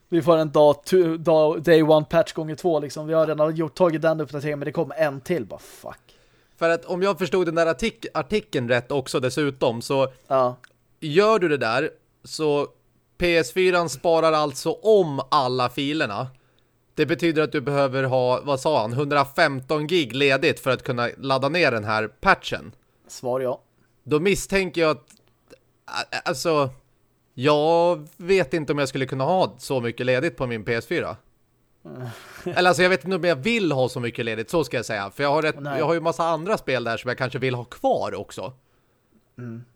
Vi får en dag, two, dag day one patch gånger två liksom. Vi har redan gjort, tagit den uppdateringen men det kommer en till. Bara fuck. För att om jag förstod den där artik artikeln rätt också dessutom så Ja, gör du det där så PS4 sparar alltså om alla filerna. Det betyder att du behöver ha, vad sa han, 115 gig ledigt för att kunna ladda ner den här patchen. svar ja. Då misstänker jag att alltså jag vet inte om jag skulle kunna ha så mycket ledigt på min PS4. Eller alltså jag vet inte om jag vill ha så mycket ledigt, så ska jag säga. För jag har, rätt, Nej. jag har ju massa andra spel där som jag kanske vill ha kvar också.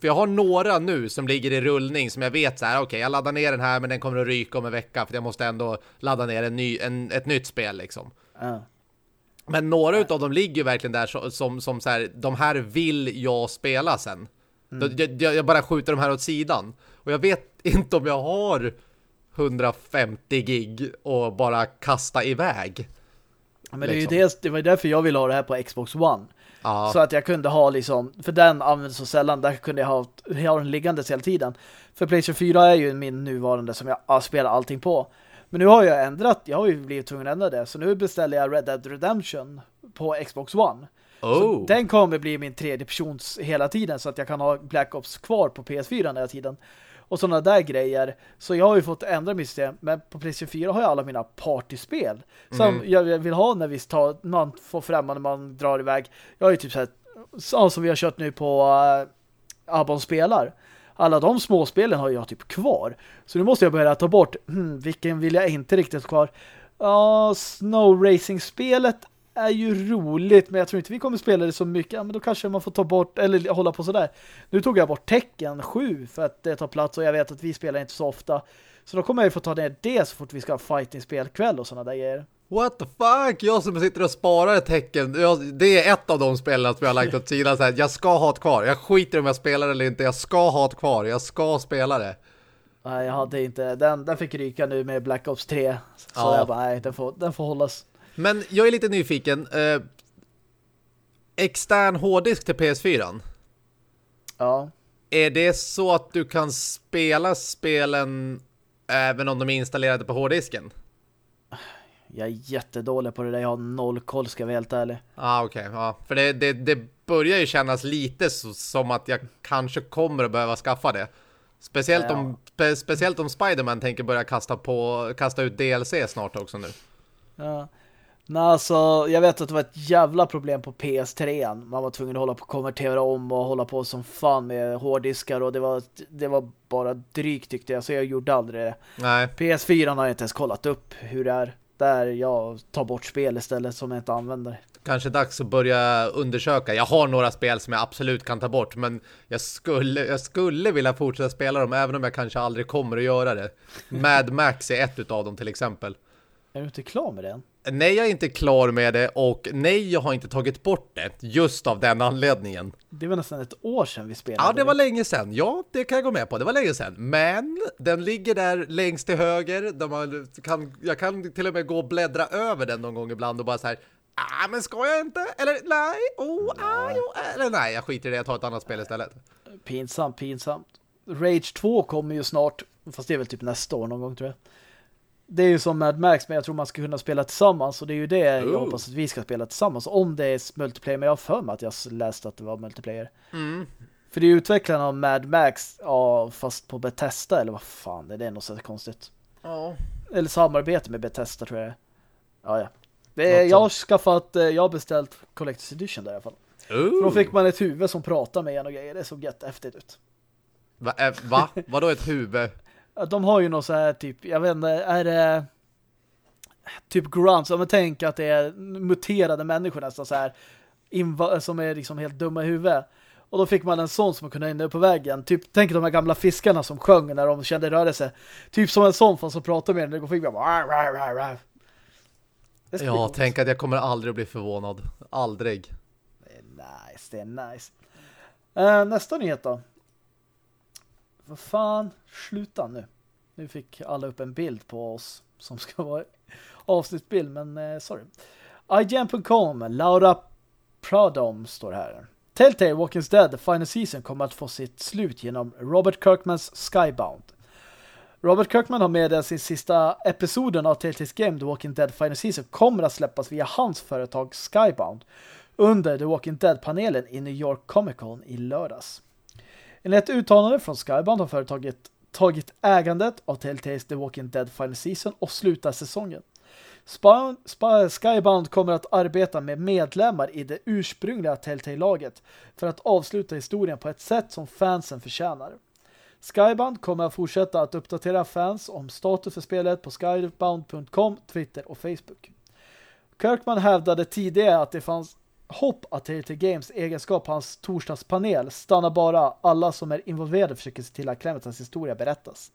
För jag har några nu som ligger i rullning som jag vet så här, okej jag laddar ner den här men den kommer att ryka om en vecka för jag måste ändå ladda ner en ny, en, ett nytt spel liksom. Ja. Men några utav dem ligger ju verkligen där så, som, som så här, de här vill jag spela sen. Då- Jag, jag, jag bara skjuter de här åt sidan. Och jag vet inte om jag har 150 gig och bara kasta iväg. Men det, är ju Liksom. det, det var ju därför jag ville ha det här på Xbox One. Ja, Så att jag kunde ha liksom, för den används så sällan, där kunde jag ha, jag har den liggandes hela tiden. För PlayStation 4 är ju min nuvarande som jag ja, spelar allting på. Men nu har jag ändrat, jag har ju blivit tvungen att ändra det. Så nu beställer jag Red Dead Redemption på Xbox One. Så oh. den kommer bli min tredje persons hela tiden så att jag kan ha Black Ops kvar på PS4 hela tiden. Och sådana där grejer. Så jag har ju fått ändra mitt system. Men på PlayStation 4 har jag alla mina partyspel. Som Mhm. jag vill ha när vi tar, man får när man drar iväg. Jag har ju typ så här som vi har kört nu på uh, Abon spelar. Alla de småspelen har jag typ kvar. Så nu måste jag börja ta bort, hmm, vilken vill jag inte riktigt kvar? Ja, uh, Snow Racing-spelet är ju roligt, men jag tror inte vi kommer spela det så mycket. Ja, men då kanske man får ta bort, eller hålla på sådär. Nu tog jag bort Tekken 7 för att det tar plats och jag vet att vi spelar inte så ofta. Så då kommer jag ju få ta ner det så fort vi ska ha fighting-spelkväll och sådana där grejer. What the fuck? Jag som sitter och sparar ett tecken. det är ett av de spelen som jag har lagt åt sidan. Så här, jag ska ha ett kvar. Jag skiter om jag spelar eller inte. Jag ska ha ett kvar. Jag ska spela det. Nej, jag hade inte. Den, den fick ryka nu med Black Ops 3. Så ja. jag bara, nej, den får, den får hållas. Men jag är lite nyfiken. Eh, extern hårddisk till PS4. Ja. Är det så att du kan spela spelen även om de är installerade på hårddisken? Jag är jättedålig på det där. Jag har noll koll, ska jag vara helt ärlig. Ah. Okay. Ja, för det, det, det börjar ju kännas lite så, som att jag kanske kommer att behöva skaffa det. Speciellt ja. om, spe, speciellt om Spiderman tänker börja kasta, på, kasta ut DLC snart också nu. Ja. Nej, alltså, jag vet att det var ett jävla problem på PS3. Man var tvungen att hålla på och konvertera om och hålla på som fan med hårddiskar och det var, det var bara drygt tyckte jag, så jag gjorde aldrig det. Nej. PS4 har jag inte ens kollat upp hur det är. Där jag tar bort spel istället som jag inte använder. Kanske dags att börja undersöka. Jag har några spel som jag absolut kan ta bort, men jag skulle, jag skulle vilja fortsätta spela dem även om jag kanske aldrig kommer att göra det. Mad Max är ett av dem till exempel. Är du inte klar med den? Nej, jag är inte klar med det och nej, jag har inte tagit bort det just av den anledningen. Det var nästan ett år sedan vi spelade. Ja, det var länge sedan. Ja, det kan jag gå med på. Det var länge sedan. Men den ligger där längst till höger. Där man kan, jag kan till och med gå och bläddra över den någon gång ibland och bara så här Ah, men ska jag inte? Eller nej, oh, ah, jo, eller nej, jag skiter i det. Jag tar ett annat spel istället. Pinsamt, pinsamt. Rage 2 kommer ju snart, fast det är väl typ nästa år någon gång tror jag det är ju som Mad Max, men jag tror man ska kunna spela tillsammans och det är ju det oh. jag hoppas att vi ska spela tillsammans om det är multiplayer, men jag har för mig att jag läste att det var multiplayer. Mm. För det är utvecklarna av Mad Max, ja, fast på Bethesda, eller vad fan, det är nog så konstigt. Ja. Eller samarbete med Bethesda tror jag. Ja, ja. Det är, jag har skaffat, eh, jag har beställt Collector's Edition där i alla fall. För då fick man ett huvud som pratar med en och grejer. Det såg jättehäftigt ut. Va? Äh, va? Vadå ett huvud? De har ju något så här typ, jag vet inte, är det typ grunts, om man tänker att det är muterade människor nästan så här som är liksom helt dumma i huvudet. Och då fick man en sån som man kunde in på väggen. Typ, tänk de här gamla fiskarna som sjöng när de kände rörelse. Typ som en sån fast som pratar med den. Det fick bara... Ja, tänk att jag kommer aldrig att bli förvånad. Aldrig. Det är nice, det är nice. Uh, nästa nyhet då. Vad fan, sluta nu. Nu fick alla upp en bild på oss som ska vara avsnittbild, men eh, sorry. IGN.com, Laura Pradom står här. Telltale Walking Dead The Final Season kommer att få sitt slut genom Robert Kirkmans Skybound. Robert Kirkman har med sin sista episoden av Telltales Game The Walking Dead Final Season kommer att släppas via hans företag Skybound under The Walking Dead-panelen i New York Comic Con i lördags. Enligt ett uttalande från Skybound har företaget tagit ägandet av Telltales The Walking Dead Final Season och slutar säsongen. Sp Skybound kommer att arbeta med medlemmar i det ursprungliga Telltale-laget för att avsluta historien på ett sätt som fansen förtjänar. Skybound kommer att fortsätta att uppdatera fans om status för spelet på skybound.com, Twitter och Facebook. Kirkman hävdade tidigare att det fanns hopp att TT Games egenskap hans torsdagspanel stannar bara alla som är involverade försöker se till att Clementines historia berättas.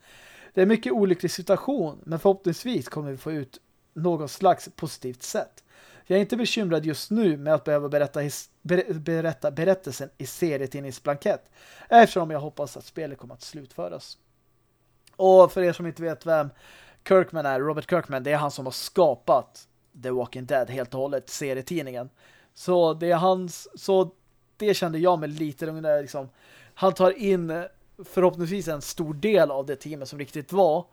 Det är en mycket olycklig situation, men förhoppningsvis kommer vi få ut något slags positivt sätt. Jag är inte bekymrad just nu med att behöva berätta, ber berätta berättelsen i serietidningsblankett eftersom jag hoppas att spelet kommer att slutföras. Och för er som inte vet vem Kirkman är, Robert Kirkman, det är han som har skapat The Walking Dead helt och hållet, serietidningen. Så det är hans så det kände jag mig lite lugnare liksom. Han tar in förhoppningsvis en stor del av det teamet som riktigt var.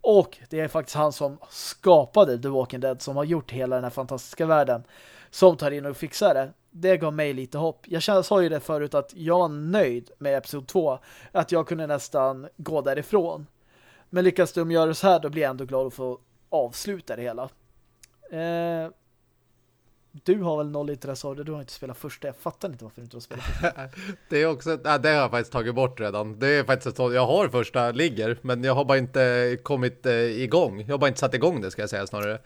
Och det är faktiskt han som skapade The Walking Dead som har gjort hela den här fantastiska världen som tar in och fixar det. Det gav mig lite hopp. Jag sa ju det förut att jag var nöjd med episod 2. Att jag kunde nästan gå därifrån. Men lyckas de göra så här då blir jag ändå glad att få avsluta det hela. Eh, du har väl noll intresse av det. Du har inte spelat första. Jag fattar inte varför du inte har spelat första. det är också, nej, det har jag faktiskt tagit bort redan. Det är faktiskt så, jag har första ligger, men jag har bara inte kommit eh, igång. Jag har bara inte satt igång det ska jag säga snarare.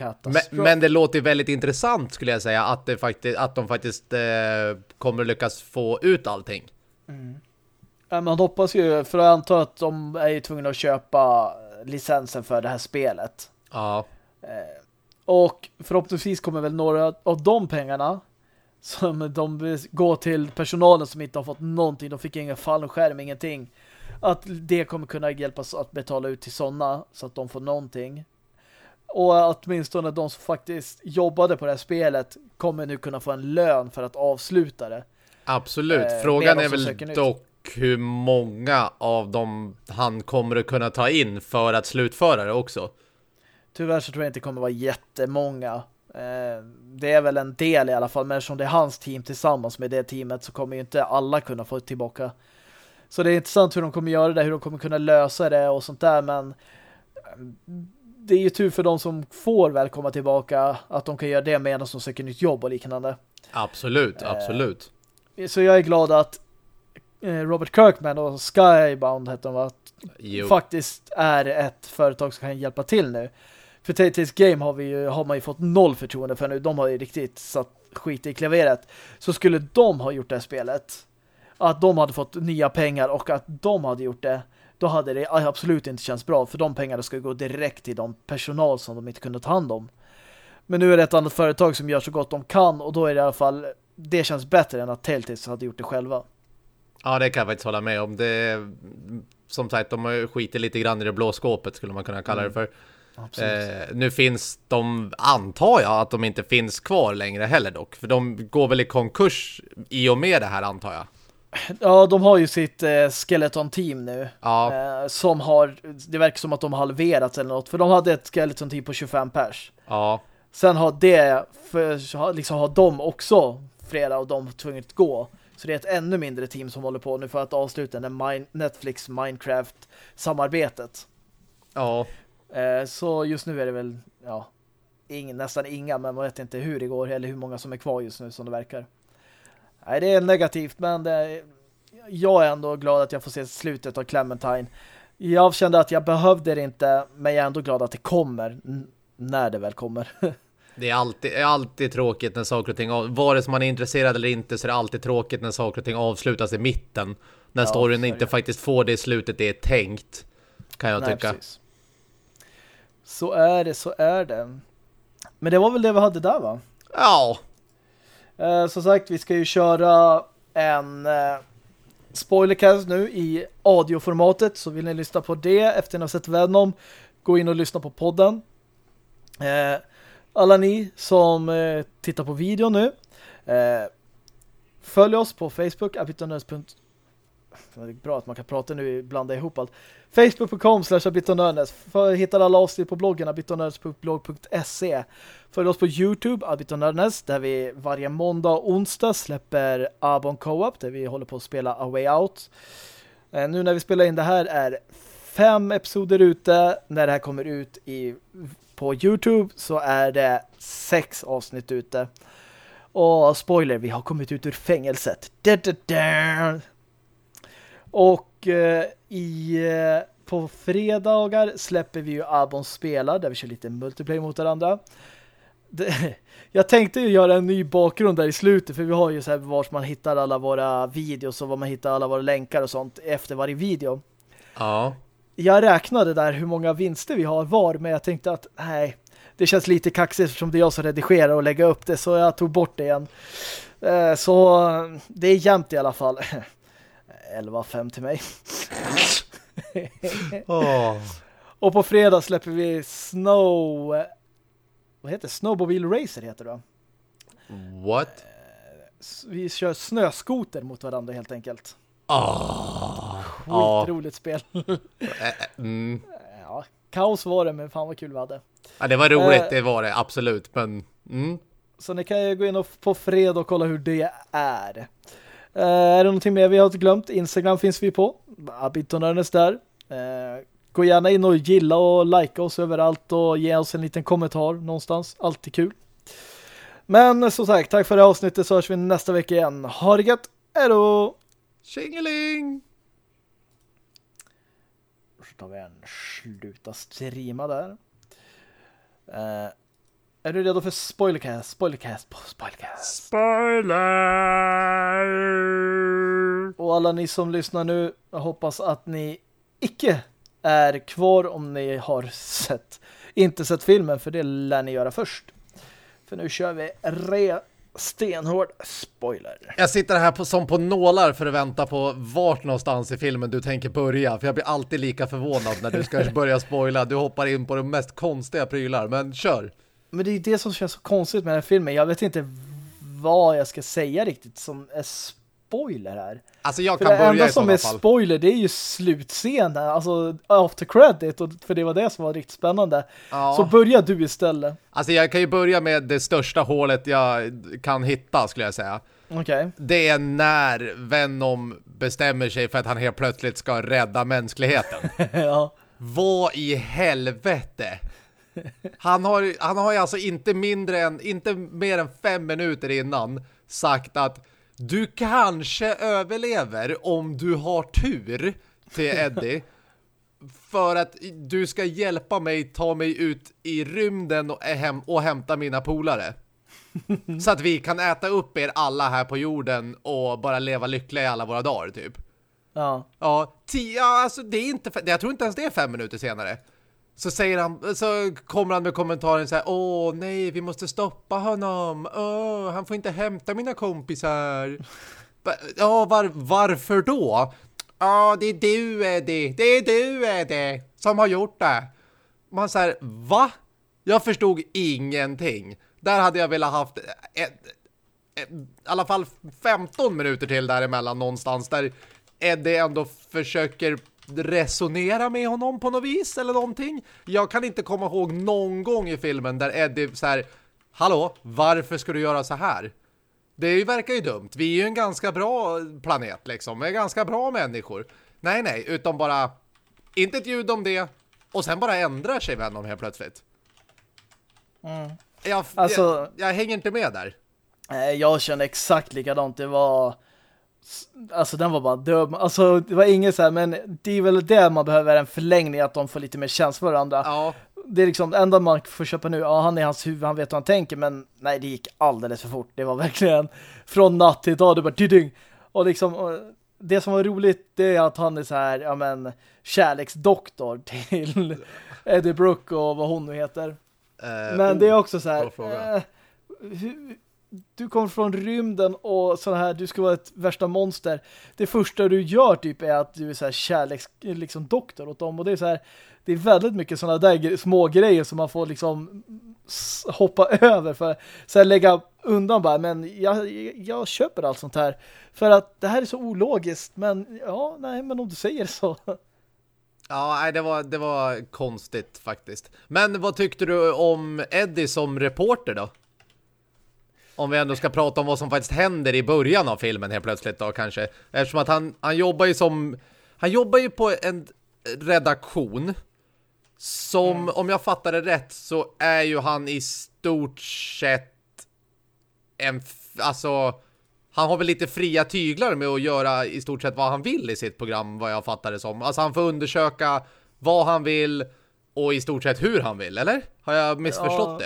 Men, men, det låter väldigt intressant skulle jag säga att, det faktiskt, att de faktiskt eh, kommer lyckas få ut allting. Mm. Ja, man hoppas ju, för jag antar att de är ju tvungna att köpa licensen för det här spelet. Ja. Eh, och förhoppningsvis kommer väl några av de pengarna som de går till personalen som inte har fått någonting. De fick ingen fallskärm, ingenting. Att det kommer kunna hjälpas att betala ut till sådana så att de får någonting. Och åtminstone de som faktiskt jobbade på det här spelet kommer nu kunna få en lön för att avsluta det. Absolut. Eh, Frågan är väl dock hur många av dem han kommer att kunna ta in för att slutföra det också. Tyvärr så tror jag inte det kommer vara jättemånga. Eh, det är väl en del i alla fall, men eftersom det är hans team tillsammans med det teamet så kommer ju inte alla kunna få tillbaka. Så det är intressant hur de kommer göra det, hur de kommer kunna lösa det och sånt där, men eh, det är ju tur för de som får väl komma tillbaka att de kan göra det medan de söker nytt jobb och liknande. Absolut, eh, absolut. Så jag är glad att Robert Kirkman och Skybound heter de va? faktiskt är ett företag som kan hjälpa till nu. För Telltales Game har, vi ju, har man ju fått noll förtroende för nu. De har ju riktigt satt skit i klaveret. Så skulle de ha gjort det här spelet, att de hade fått nya pengar och att de hade gjort det, då hade det absolut inte känts bra. För de pengarna ska gå direkt till de personal som de inte kunde ta hand om. Men nu är det ett annat företag som gör så gott de kan och då är det i alla fall, det känns bättre än att Telltales hade gjort det själva. Ja, det kan jag faktiskt hålla med om. Det, som sagt, de skitit lite grann i det blå skåpet skulle man kunna kalla det mm. för. Eh, nu finns de, antar jag, att de inte finns kvar längre heller dock. För de går väl i konkurs i och med det här, antar jag. Ja, de har ju sitt eh, Skeleton-team nu. Ja. Eh, som har, det verkar som att de har halverats eller något. För de hade ett Skeleton-team på 25 pers. Ja. Sen har det, för, liksom har de också, flera av dem tvunget gå. Så det är ett ännu mindre team som håller på nu för att avsluta den Netflix Minecraft-samarbetet. Ja. Eh, så just nu är det väl ja, ing, nästan inga, men man vet inte hur det går eller hur många som är kvar just nu som det verkar. Nej, det är negativt, men det, jag är ändå glad att jag får se slutet av Clementine. Jag kände att jag behövde det inte, men jag är ändå glad att det kommer när det väl kommer. Det är alltid, är alltid tråkigt när saker och ting, vare sig man är intresserad eller inte, så är det alltid tråkigt när saker och ting avslutas i mitten. När ja, storyn inte faktiskt får det slutet det är tänkt, kan jag Nej, tycka. Precis. Så är det, så är det. Men det var väl det vi hade där va? Ja. Eh, som sagt, vi ska ju köra en eh, spoilercast nu i audioformatet. Så vill ni lyssna på det efter att ni har sett Venom, gå in och lyssna på podden. Eh, alla ni som eh, tittar på videon nu, eh, följ oss på Facebook, abitonörs.com det är bra att man kan prata nu blanda ihop allt. Facebook.com slash abitonörnes. Hittar alla avsnitt på bloggen abitonörnes.blog.se. Följ oss på Youtube, abitonörnes, där vi varje måndag och onsdag släpper Abon Co-op, där vi håller på att spela A Way Out. Eh, nu när vi spelar in det här är fem episoder ute. När det här kommer ut i, på Youtube så är det sex avsnitt ute. Och spoiler, vi har kommit ut ur fängelset. Da, da, da. Och eh, i, eh, på fredagar släpper vi ju Abons spelar där vi kör lite multiplayer mot varandra. Det, jag tänkte ju göra en ny bakgrund där i slutet för vi har ju så här vart man hittar alla våra videos och var man hittar alla våra länkar och sånt efter varje video. Ja. Jag räknade där hur många vinster vi har var men jag tänkte att nej, det känns lite kaxigt eftersom det är jag som redigerar och lägger upp det så jag tog bort det igen. Eh, så det är jämnt i alla fall. 11-5 till mig. oh. Och på fredag släpper vi Snow... Vad heter det? Snowmobile Racer heter det. What? Eh, vi kör snöskoter mot varandra helt enkelt. Oh. Skitroligt oh. spel. Eh, mm. Ja, kaos var det, men fan vad kul vi hade. Ja, det var roligt, uh, det var det, absolut. Men, mm. Så ni kan ju gå in och på fredag och kolla hur det är. Uh, är det någonting mer vi har glömt? Instagram finns vi på. Abitonörnes där. Uh, gå gärna in och gilla och likea oss överallt och ge oss en liten kommentar någonstans. Alltid kul. Men som sagt, tack för det avsnittet så hörs vi nästa vecka igen. Ha det gött, hejdå! Tjingeling! Så tar vi en sluta streama där. Uh, är du redo för spoilercast? Spoilercast, spoilercast. Spoiler! Och alla ni som lyssnar nu, jag hoppas att ni icke är kvar om ni har sett, inte sett filmen, för det lär ni göra först. För nu kör vi re stenhård spoiler. Jag sitter här på, som på nålar för att vänta på vart någonstans i filmen du tänker börja. För jag blir alltid lika förvånad när du ska börja spoila. Du hoppar in på de mest konstiga prylar, men kör. Men det är det som känns så konstigt med den här filmen. Jag vet inte vad jag ska säga riktigt som är spoiler här. Alltså jag för kan det börja enda som är fall. spoiler det är ju slutscenen, alltså after credit, och för det var det som var riktigt spännande. Ja. Så börja du istället. Alltså jag kan ju börja med det största hålet jag kan hitta skulle jag säga. Okay. Det är när Venom bestämmer sig för att han helt plötsligt ska rädda mänskligheten. ja. Vad i helvete? Han har, han har ju alltså inte mindre än, inte mer än fem minuter innan sagt att du kanske överlever om du har tur till Eddie. för att du ska hjälpa mig ta mig ut i rymden och, häm och hämta mina polare. Så att vi kan äta upp er alla här på jorden och bara leva lyckliga i alla våra dagar typ. Ja. Ja, tio, alltså det är inte, jag tror inte ens det är fem minuter senare. Så säger han, så kommer han med kommentaren så här, åh nej, vi måste stoppa honom. Åh, han får inte hämta mina kompisar. ja, var, varför då? Ja, det är du Eddie, det är du Eddie som har gjort det. Man säger, va? Jag förstod ingenting. Där hade jag velat haft ett, ett, ett, i alla fall 15 minuter till däremellan någonstans där Eddie ändå försöker resonera med honom på något vis eller någonting. Jag kan inte komma ihåg någon gång i filmen där Eddie så här, hallå, varför ska du göra så här? Det verkar ju dumt. Vi är ju en ganska bra planet liksom. Vi är ganska bra människor. Nej, nej, utan bara inte ett ljud om det och sen bara ändrar sig Venom helt plötsligt. Mm. Jag, alltså, jag, jag hänger inte med där. Jag känner exakt likadant. Det var Alltså den var bara död. Alltså det var inget så här, men det är väl det man behöver en förlängning att de får lite mer känsla för varandra. Ja. Det är liksom det enda man får köpa nu. Ja, han är hans huvud, han vet hur han tänker, men nej, det gick alldeles för fort. Det var verkligen från natt till dag, det bara ding. Och liksom, och det som var roligt det är att han är så här, ja men, kärleksdoktor till Eddie Brooke och vad hon nu heter. Uh, men oh, det är också så här, uh, hur, du kommer från rymden och så här, du ska vara ett värsta monster. Det första du gör typ är att du är så här kärleks liksom doktor åt dem och det är så här det är väldigt mycket sådana där små grejer som man får liksom hoppa över för så här lägga undan bara men jag, jag köper allt sånt här för att det här är så ologiskt men ja, nej men om du säger så Ja, nej, det var, det var konstigt faktiskt. Men vad tyckte du om Eddie som reporter då? Om vi ändå ska prata om vad som faktiskt händer i början av filmen helt plötsligt då kanske. Eftersom att han, han jobbar ju som... Han jobbar ju på en redaktion som, mm. om jag fattar det rätt, så är ju han i stort sett en... Alltså, han har väl lite fria tyglar med att göra i stort sett vad han vill i sitt program, vad jag fattar det som. Alltså han får undersöka vad han vill och i stort sett hur han vill, eller? Har jag missförstått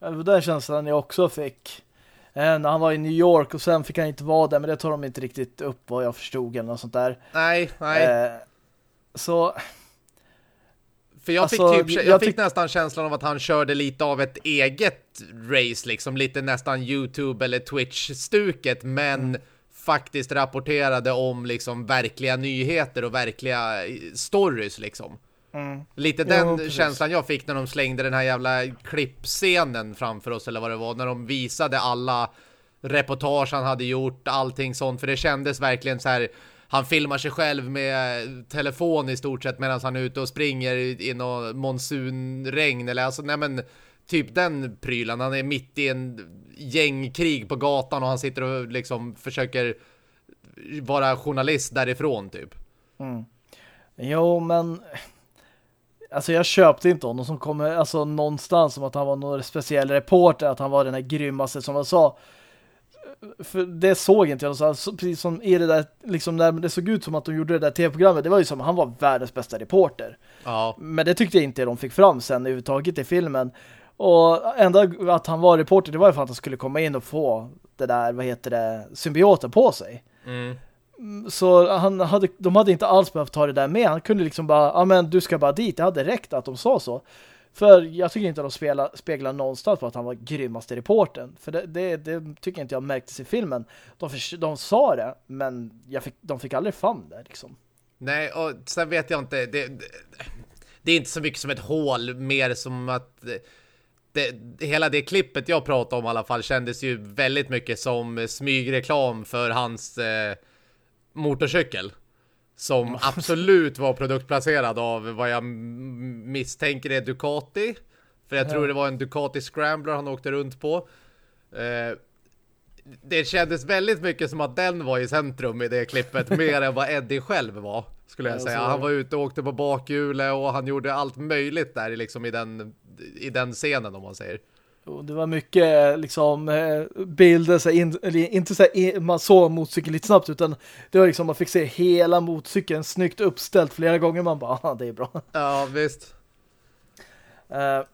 ja, det? Där känslan jag också fick. Eh, när han var i New York och sen fick han inte vara där, men det tar de inte riktigt upp vad jag förstod eller något sånt där. Nej, nej. Eh, så... För jag alltså, fick, typ, jag, jag fick nästan känslan av att han körde lite av ett eget race, liksom lite nästan YouTube eller Twitch-stuket, men mm. faktiskt rapporterade om liksom verkliga nyheter och verkliga stories liksom. Mm. Lite den jo, känslan jag fick när de slängde den här jävla klippscenen framför oss eller vad det var. När de visade alla reportage han hade gjort, allting sånt. För det kändes verkligen så här... Han filmar sig själv med telefon i stort sett medan han är ute och springer i någon monsunregn. Eller alltså, nej men typ den prylen. Han är mitt i en gängkrig på gatan och han sitter och liksom försöker vara journalist därifrån typ. Mm. Jo, men Alltså jag köpte inte honom som kommer alltså någonstans som att han var någon speciell reporter, att han var den här grymmaste som jag sa. För det såg inte jag. Alltså, precis som i det där, liksom när det såg ut som att de gjorde det där tv-programmet, det var ju som att han var världens bästa reporter. Ja. Men det tyckte jag inte de fick fram sen överhuvudtaget i filmen. Och enda att han var reporter, det var ju för att han skulle komma in och få det där, vad heter det, symbioten på sig. Mm. Så han hade, de hade inte alls behövt ta det där med. Han kunde liksom bara, ja men du ska bara dit. Det hade räckt att de sa så. För jag tycker inte att de spela, speglar någonstans på att han var grymmaste reporten. För det, det, det tycker inte jag märktes i filmen. De, för, de sa det, men jag fick, de fick aldrig fram det liksom. Nej, och sen vet jag inte. Det, det, det är inte så mycket som ett hål, mer som att... Eh, det, hela det klippet jag pratade om i alla fall kändes ju väldigt mycket som smygreklam för hans eh, motorcykel. Som absolut var produktplacerad av vad jag misstänker är Ducati. För jag tror det var en Ducati Scrambler han åkte runt på. Eh, det kändes väldigt mycket som att den var i centrum i det klippet. mer än vad Eddie själv var. Skulle jag säga. Han var ute och åkte på bakhjulet och han gjorde allt möjligt där liksom i den, i den scenen om man säger. Det var mycket liksom eh, bilder, så in, inte så här, man såg motorcykeln lite snabbt utan det var liksom man fick se hela motorcykeln snyggt uppställt flera gånger. Man bara, det är bra. Ja, visst. Uh,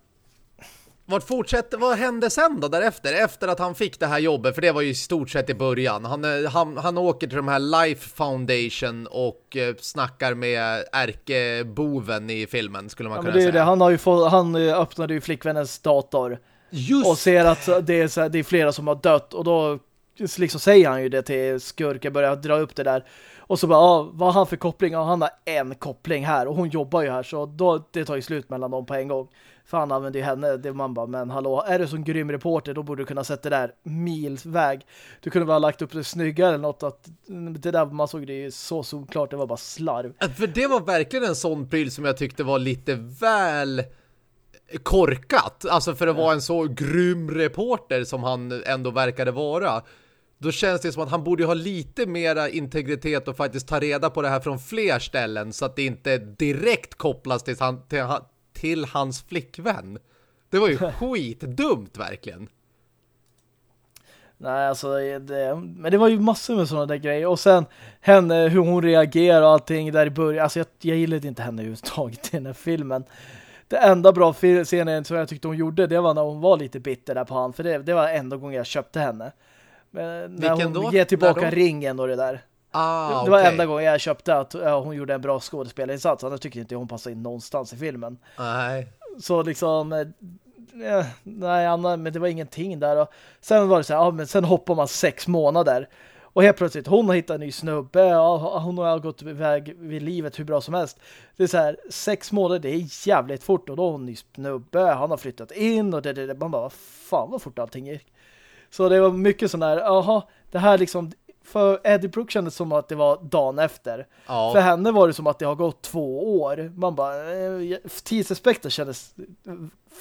vad fortsätter, vad hände sen då därefter? Efter att han fick det här jobbet, för det var ju i stort sett i början. Han, eh, han, han åker till de här Life Foundation och eh, snackar med ärkeboven i filmen, skulle man ja, kunna det säga. Det. Han, har ju fått, han öppnade ju flickvännens dator. Just. Och ser att det är, så, det är flera som har dött. Och då liksom säger han ju det till skurken, börjar dra upp det där. Och så bara, ah, vad har han för koppling? Ja, han har en koppling här och hon jobbar ju här så då, det tar ju slut mellan dem på en gång. För han använder ju henne, det man bara, men hallå, är du som grym reporter då borde du kunna sätta det där milsväg. Du kunde väl ha lagt upp det snyggare eller något att det där man såg det ju så solklart, det var bara slarv. För det var verkligen en sån pryl som jag tyckte var lite väl korkat. Alltså för att vara en så grym reporter som han ändå verkade vara. Då känns det som att han borde ha lite mera integritet och faktiskt ta reda på det här från fler ställen så att det inte direkt kopplas till, han, till, till hans flickvän. Det var ju skitdumt verkligen. Nej, alltså det, men det var ju massor med sådana där grejer. Och sen henne, hur hon reagerar och allting där i början. Alltså jag, jag gillade inte henne överhuvudtaget i den här filmen. Det enda bra scenen som jag tyckte hon gjorde, det var när hon var lite bitter där på han. För det, det var enda gången jag köpte henne. Men när Vilken hon då? ger tillbaka ringen och det där. Ah, det, det var okay. enda gången jag köpte att ja, hon gjorde en bra skådespelarinsats. Annars tycker inte hon passar in någonstans i filmen. Nej. Så liksom... Eh, nej, Anna, men det var ingenting där. Och sen var det så här, ja, men sen hoppar man sex månader. Och helt plötsligt, hon har hittat en ny snubbe. Ja, hon har gått iväg vid livet hur bra som helst. Det är så här, sex månader, det är jävligt fort. Och då har hon en ny snubbe, han har flyttat in. Och det, det, det man bara, fan vad fort allting gick. Så det var mycket sån där, jaha, det här liksom, för Eddie Brooke kändes som att det var dagen efter. Ja. För henne var det som att det har gått två år. Man bara, eh, tidsaspekten kändes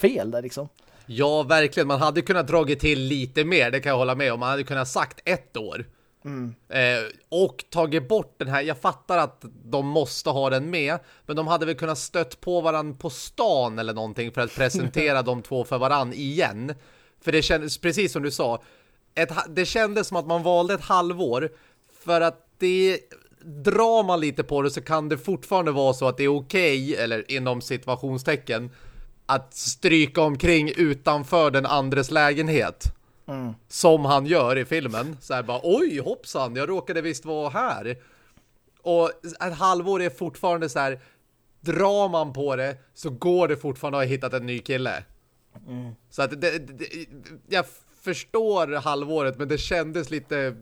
fel där liksom. Ja, verkligen. Man hade kunnat dragit till lite mer, det kan jag hålla med om. Man hade kunnat sagt ett år. Mm. Eh, och tagit bort den här, jag fattar att de måste ha den med, men de hade väl kunnat stött på varandra på stan eller någonting för att presentera de två för varann igen. För det kändes, precis som du sa, ett, det kändes som att man valde ett halvår för att det drar man lite på det så kan det fortfarande vara så att det är okej, okay, eller inom situationstecken, att stryka omkring utanför den andres lägenhet. Mm. Som han gör i filmen. Så här bara, oj hoppsan, jag råkade visst vara här. Och ett halvår är fortfarande så här, drar man på det så går det fortfarande att ha hittat en ny kille. Mm. Så att det, det, jag förstår halvåret men det kändes lite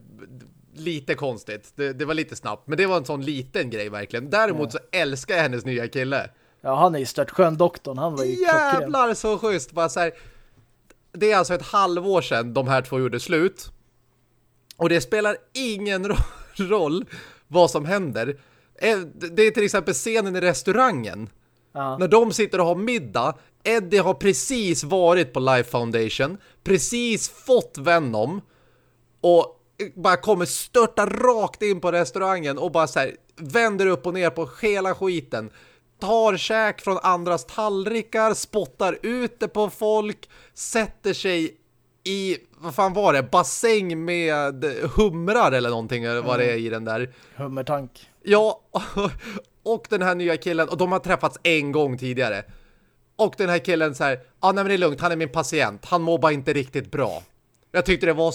lite konstigt. Det, det, var lite snabbt. Men det var en sån liten grej verkligen. Däremot så älskar jag hennes nya kille. Ja, han är ju stört skön doktorn. Han var ju Jävlar klockren. så schysst. Bara så här, det är alltså ett halvår sedan de här två gjorde slut. Och det spelar ingen roll vad som händer. Eh, det är till exempel scenen i restaurangen. Ja. När de sitter och har middag. Eddie har precis varit på Life Foundation. Precis fått Venom. Och bara kommer störta rakt in på restaurangen och bara så här vänder upp och ner på hela skiten. Tar käk från andras tallrikar, spottar ut det på folk, sätter sig i, vad fan var det, bassäng med humrar eller någonting, eller vad det är i den där. Hummertank. Ja, och den här nya killen, och de har träffats en gång tidigare. Och den här killen så här, ja ah, nej men det är lugnt, han är min patient, han mår bara inte riktigt bra. Jag tyckte det var,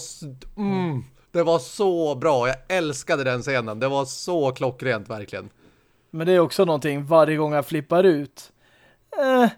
mm, det var så bra, jag älskade den scenen, det var så klockrent verkligen. Men det är också någonting varje gång jag flippar ut. Eh,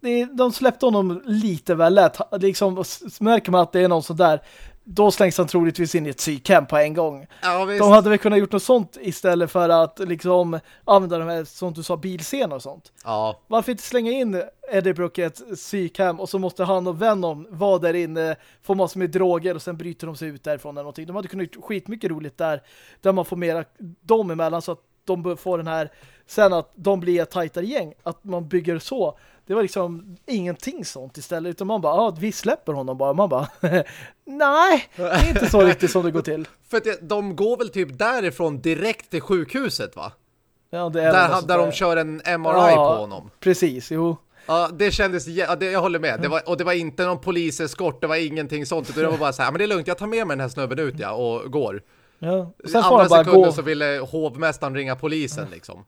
det, de släppte honom lite väl lätt. Liksom, märker man att det är någon sån där då slängs han troligtvis in i ett psykhem på en gång. Ja, de hade väl kunnat gjort något sånt istället för att liksom använda de här, som du sa, bilscener och sånt. Ja. Varför inte slänga in Eddie Brook i ett psykhem och så måste han och Venom vara där inne, få massor med droger och sen bryter de sig ut därifrån eller någonting. De hade kunnat gjort skitmycket roligt där, där man får mera dem emellan så att de får den här sen att de blir ett tajtare gäng, att man bygger så. Det var liksom ingenting sånt istället, utan man bara, ja, vi släpper honom bara. Man bara, nej, det är inte så riktigt som det går till. För att de går väl typ därifrån direkt till sjukhuset, va? Ja, det är där, där de kör en MRI ja, på honom. Precis, jo. Ja, det kändes, ja, det, jag håller med. Det var, och det var inte någon poliseskort, det var ingenting sånt. Utan det var bara så här, men det är lugnt, jag tar med mig den här snubben ut ja, och går. Ja. Sen Andra sekunder gå. så ville hovmästaren ringa polisen liksom.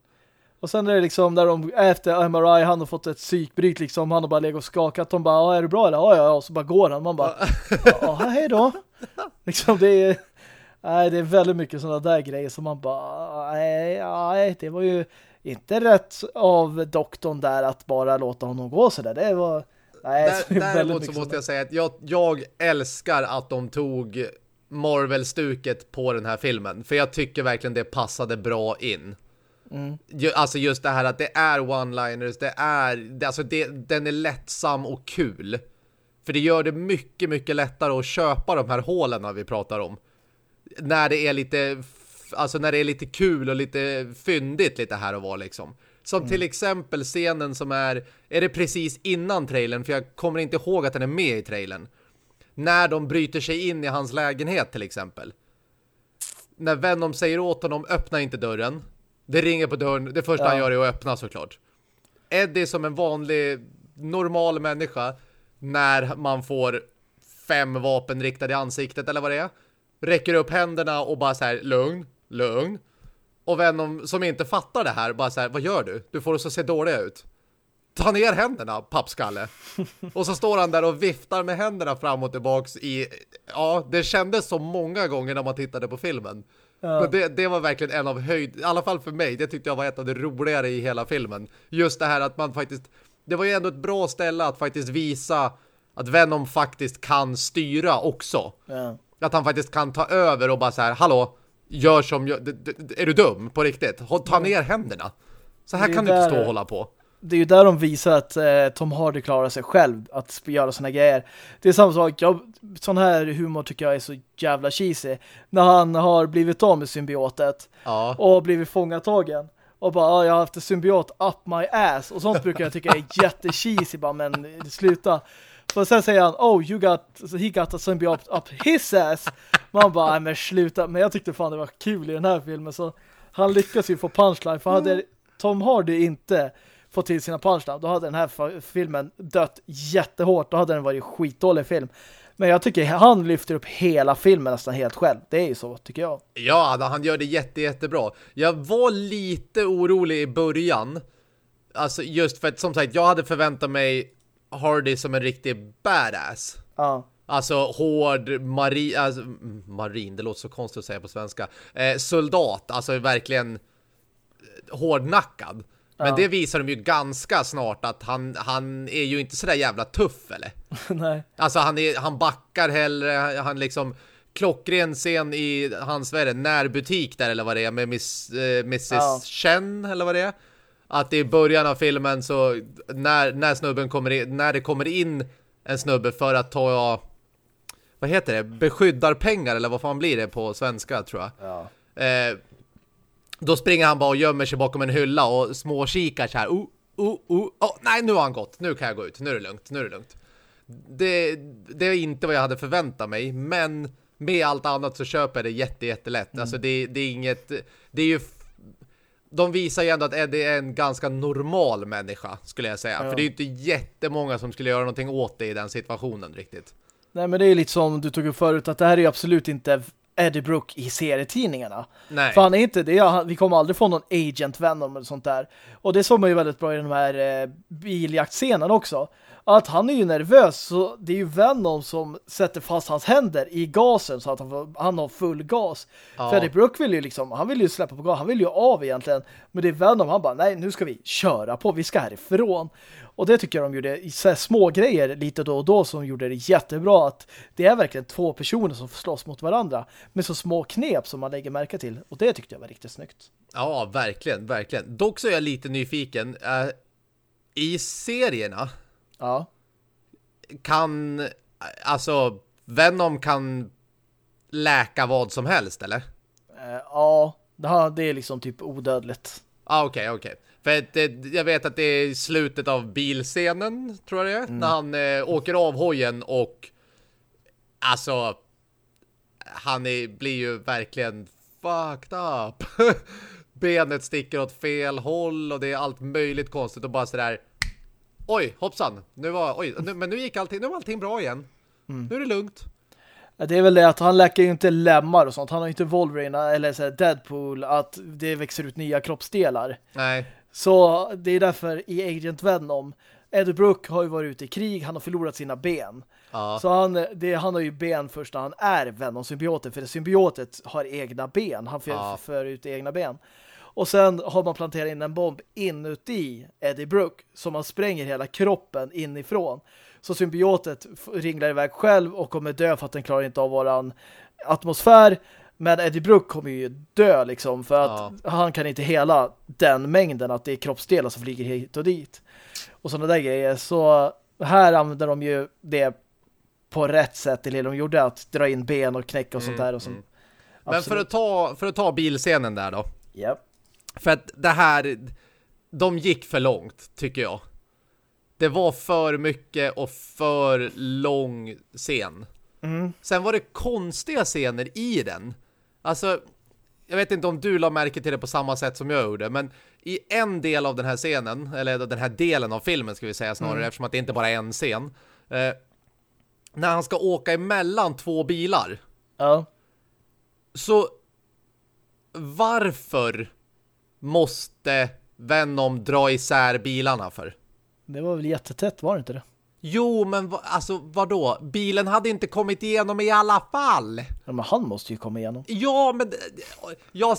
Och sen är det liksom där de efter MRI han har fått ett psykbryt liksom han har bara legat och skakat de bara är du bra eller? Ja ja och så bara går han man bara ja hej då. liksom det är nej det är väldigt mycket sådana där grejer som man bara nej, nej det var ju inte rätt av doktorn där att bara låta honom gå så där. Det var nej, där, däremot så måste jag säga att jag, jag älskar att de tog Marvel-stuket på den här filmen. För jag tycker verkligen det passade bra in. Mm. Alltså just det här att det är one-liners, det är, alltså det, den är lättsam och kul. För det gör det mycket, mycket lättare att köpa de här hålen vi pratar om. När det är lite, alltså när det är lite kul och lite fyndigt lite här och var liksom. Som mm. till exempel scenen som är, är det precis innan trailern? För jag kommer inte ihåg att den är med i trailern. När de bryter sig in i hans lägenhet till exempel. När Venom säger åt honom, öppna inte dörren. Det ringer på dörren. Det första ja. han gör är att öppna såklart. Eddie som en vanlig, normal människa när man får fem vapen riktade i ansiktet eller vad det är. Räcker upp händerna och bara så här, lugn, lugn. Och Venom som inte fattar det här, bara så här, vad gör du? Du får oss att se dåliga ut. Ta ner händerna, pappskalle. och så står han där och viftar med händerna fram och tillbaks i... Ja, det kändes så många gånger när man tittade på filmen. Ja. Det, det, var verkligen en av höjd, i alla fall för mig, det tyckte jag var ett av det roligare i hela filmen. Just det här att man faktiskt, det var ju ändå ett bra ställe att faktiskt visa att Venom faktiskt kan styra också. Ja. Att han faktiskt kan ta över och bara så här, hallå, gör som, jag, är du dum på riktigt? Ta ner händerna. Så här kan du inte stå och hålla på det är ju där de visar att eh, Tom Hardy klarar sig själv att göra såna grejer. Det är samma sak, jag, sån här humor tycker jag är så jävla cheesy. När han har blivit av med symbiotet ja. och blivit fångatagen. Och bara, ah, jag har haft en symbiot up my ass. Och sånt brukar jag tycka är jättecheesy bara, men sluta. För sen säger han, oh, you got, he got a symbiot up his ass. Man bara, men sluta. Men jag tyckte fan det var kul i den här filmen. Så han lyckas ju få punchline. För hade Tom Hardy inte få till sina punchline, då hade den här filmen dött jättehårt. Då hade den varit skitdålig film. Men jag tycker han lyfter upp hela filmen nästan helt själv. Det är ju så, tycker jag. Ja, han gör det jätte, jättebra. Jag var lite orolig i början. Alltså just för att, som sagt, jag hade förväntat mig Hardy som en riktig badass. Ja. Alltså hård marin, alltså, mm, marin, det låter så konstigt att säga på svenska. Eh, soldat, alltså verkligen hårdnackad. Men ja. det visar de ju ganska snart att han, han är ju inte sådär jävla tuff, eller? Nej. Alltså han, är, han backar hellre, han liksom klockren scen i hans, vad är det, närbutik där eller vad det är med Miss, eh, Mrs. Ja. Chen eller vad det är. Att i början av filmen så när, när snubben kommer in, när det kommer in en snubbe för att ta vad heter det? Beskyddar pengar eller vad fan blir det på svenska tror jag. Ja. Eh, då springer han bara och gömmer sig bakom en hylla och småkikar så här. Oh, oh, oh, oh. Nej, nu har han gått. Nu kan jag gå ut. Nu är det lugnt. Nu är det lugnt. Det, det är inte vad jag hade förväntat mig. Men med allt annat så köper jag det jätte, jättelätt. Mm. Alltså det, det är inget... Det är ju... de visar ju ändå att Eddie är en ganska normal människa, skulle jag säga. Ja. För det är ju inte jättemånga som skulle göra någonting åt det i den situationen riktigt. Nej, men det är lite som du tog upp förut, att det här är ju absolut inte Eddie Brook i serietidningarna. Nej. För han är inte det. Han- Vi kommer aldrig få någon agent Venom eller sånt där. Och det såg man ju väldigt bra i den här eh, biljaktscenen också. Att han är ju nervös så det är ju Venom som sätter fast hans händer i gasen så att han, får, han har full gas. Ja. För Eddie Brook vill ju liksom, han vill ju släppa på gas, han vill ju av egentligen. Men det är Venom, han bara, nej nu ska vi köra på, vi ska härifrån. Och det tycker jag de gjorde så små grejer lite då och då som gjorde det jättebra att det är verkligen två personer som slåss mot varandra med så små knep som man lägger märke till. Och det tyckte jag var riktigt snyggt. Ja, verkligen, verkligen. Dock så är jag lite nyfiken. Eh, I serierna Ja. kan, alltså, Venom kan läka vad som helst, eller? Eh, ja, det är liksom typ odödligt. Ah, okej, okej. För att det, jag vet att det är slutet av bilscenen, tror jag det är, när han eh, åker av hojen och alltså han är, blir ju verkligen fucked up. Benet sticker åt fel håll och det är allt möjligt konstigt och bara sådär Oj, hoppsan. Nu var, oj, nu, men nu gick allting, nu var allting bra igen. Nu är det lugnt. Det är väl det att han läker ju inte lemmar och sånt. Han har ju inte Wolverine eller så här Deadpool att det växer ut nya kroppsdelar. Nej. Så det är därför i Agent Venom Eddie Brook har ju varit ute i krig, han har förlorat sina ben. Ja. Så han, det, han har ju ben först när han är Venom-symbioten, för symbiotet har egna ben. Han för, Ja. för ut egna ben. Och sen har man planterat in en bomb inuti Eddie Brook som man spränger hela kroppen inifrån. Så symbiotet ringlar iväg själv och kommer dö för att den klarar inte av våran atmosfär. Men Eddie Brook kommer ju dö liksom för att han kan inte hela den mängden att det är kroppsdelar som flyger hit och dit. Och sådana där grejer. Så här använder de ju det på rätt sätt till det de gjorde att dra in ben och knäcka och sånt där. Och som, Mm, Men för att, ta, för att ta bilscenen där då. Ja. För att det här, de gick för långt, tycker jag. Det var för mycket och för lång scen. Mm. Sen var det konstiga scener i den. Alltså, jag vet inte om du la märke till det på samma sätt som jag gjorde, men i en del av den här scenen, eller den här delen av filmen ska vi säga snarare, eftersom att det inte bara är en scen. Eh, när han ska åka emellan två bilar, Ja. så varför måste Venom dra isär bilarna för? Det var väl jättetätt, var det inte det? Jo, men va, alltså vadå? Bilen hade inte kommit igenom i alla fall. Ja, men han måste ju komma igenom. Ja, men jag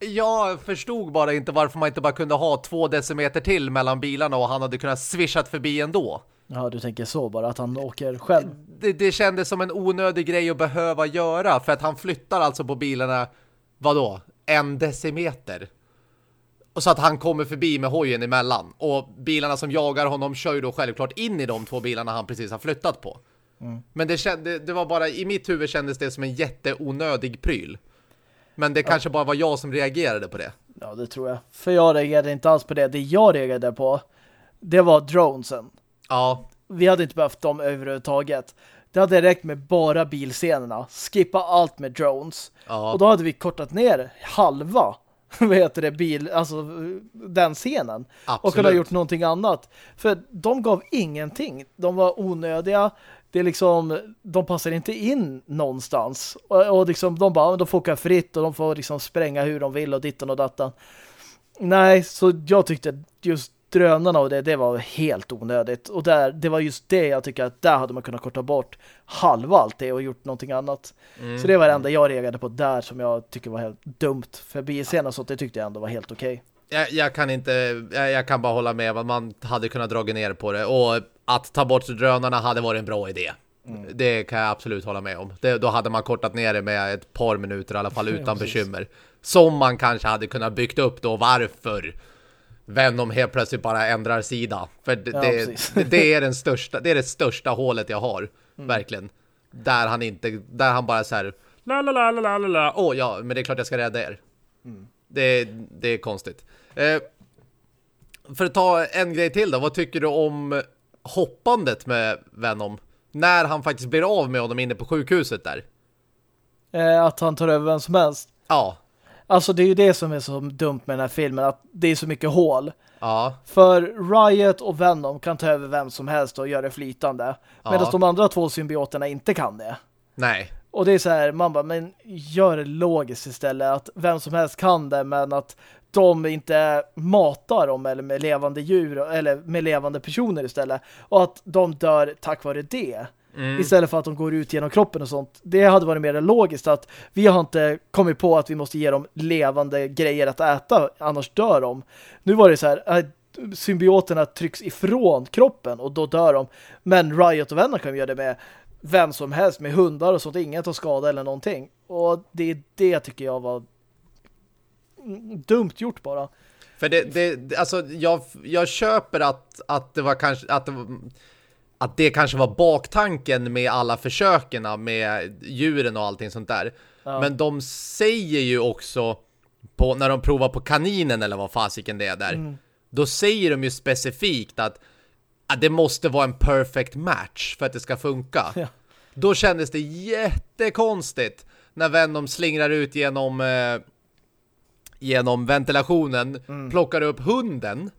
jag förstod bara inte varför man inte bara kunde ha två decimeter till mellan bilarna och han hade kunnat swishat förbi ändå. Ja, du tänker så bara, att han åker själv. Det, det kändes som en onödig grej att behöva göra för att han flyttar alltså på bilarna, vadå? En decimeter. Och så att han kommer förbi med hojen emellan. Och bilarna som jagar honom kör ju då självklart in i de två bilarna han precis har flyttat på. Men det, kände, det var bara, i mitt huvud kändes det som en jätteonödig pryl. Men det kanske bara var jag som reagerade på det. Ja, det tror jag. För jag reagerade inte alls på det. Det jag reagerade på, det var dronesen. Ja, Vi hade inte behövt dem överhuvudtaget. Det hade räckt med bara bilscenerna. Skippa allt med drones. Ja. Och då hade vi kortat ner halva vad heter det, bil, alltså den scenen. Och Absolut. kunna gjort någonting annat. För de gav ingenting. De var onödiga. Det är liksom, de passar inte in någonstans. Och, och liksom, de bara, de får åka fritt och de får liksom spränga hur de vill och ditten och datten. Nej, så jag tyckte just drönarna och det, det var helt onödigt. Och där, det var just det jag tycker att där hade man kunnat korta bort halva allt det och gjort någonting annat. Så det var det enda jag reagerade på där som jag tycker var helt dumt. För bilscenen och sånt, det tyckte jag ändå var helt okej. jag, jag kan inte, jag, jag kan bara hålla med vad man hade kunnat dra ner på det. Och att ta bort drönarna hade varit en bra idé. Det kan jag absolut hålla med om. Det, då hade man kortat ner det med ett par minuter i alla fall utan precis. bekymmer. Som man kanske hade kunnat byggt upp då varför Venom helt plötsligt bara ändrar sida. För det, Ja, det, det, är den största, det är det största hålet jag har. Verkligen. Där han inte, där han bara så här la la la la la la. Åh ja, men det är klart jag ska rädda er. Det, det är konstigt. Eh, för att ta en grej till då, vad tycker du om hoppandet med Venom? När han faktiskt blir av med honom inne på sjukhuset där. Eh, att han tar över vem som helst. Ja, Alltså det är ju det som är så dumt med den här filmen, att det är så mycket hål. Ja. För Riot och Venom kan ta över vem som helst och göra det flytande. Ja. Medan de andra två symbioterna inte kan det. Nej. Och det är så här, man bara, men gör det logiskt istället. Att vem som helst kan det, men att de inte matar dem eller med levande djur eller med levande personer istället. Och att de dör tack vare det. Mm. Istället för att de går ut genom kroppen och sånt. Det hade varit mer logiskt att vi har inte kommit på att vi måste ge dem levande grejer att äta, annars dör de. Nu var det så här, äh, symbioterna trycks ifrån kroppen och då dör de. Men Riot och vänner kan göra det med vem som helst, med hundar och sånt. Ingen tar skada eller någonting. Och det är det tycker jag var dumt gjort bara. För det, det alltså jag, jag köper att, att det var kanske att det, var- att det kanske var baktanken med alla försöken med djuren och allting sånt där. Ja. Men de säger ju också på, när de provar på kaninen eller vad fasiken det är där. Mm. Då säger de ju specifikt att, att det måste vara en perfect match för att det ska funka. Ja. Då kändes det jättekonstigt när Venom slingrar ut genom eh, genom ventilationen, Mm. plockar upp hunden,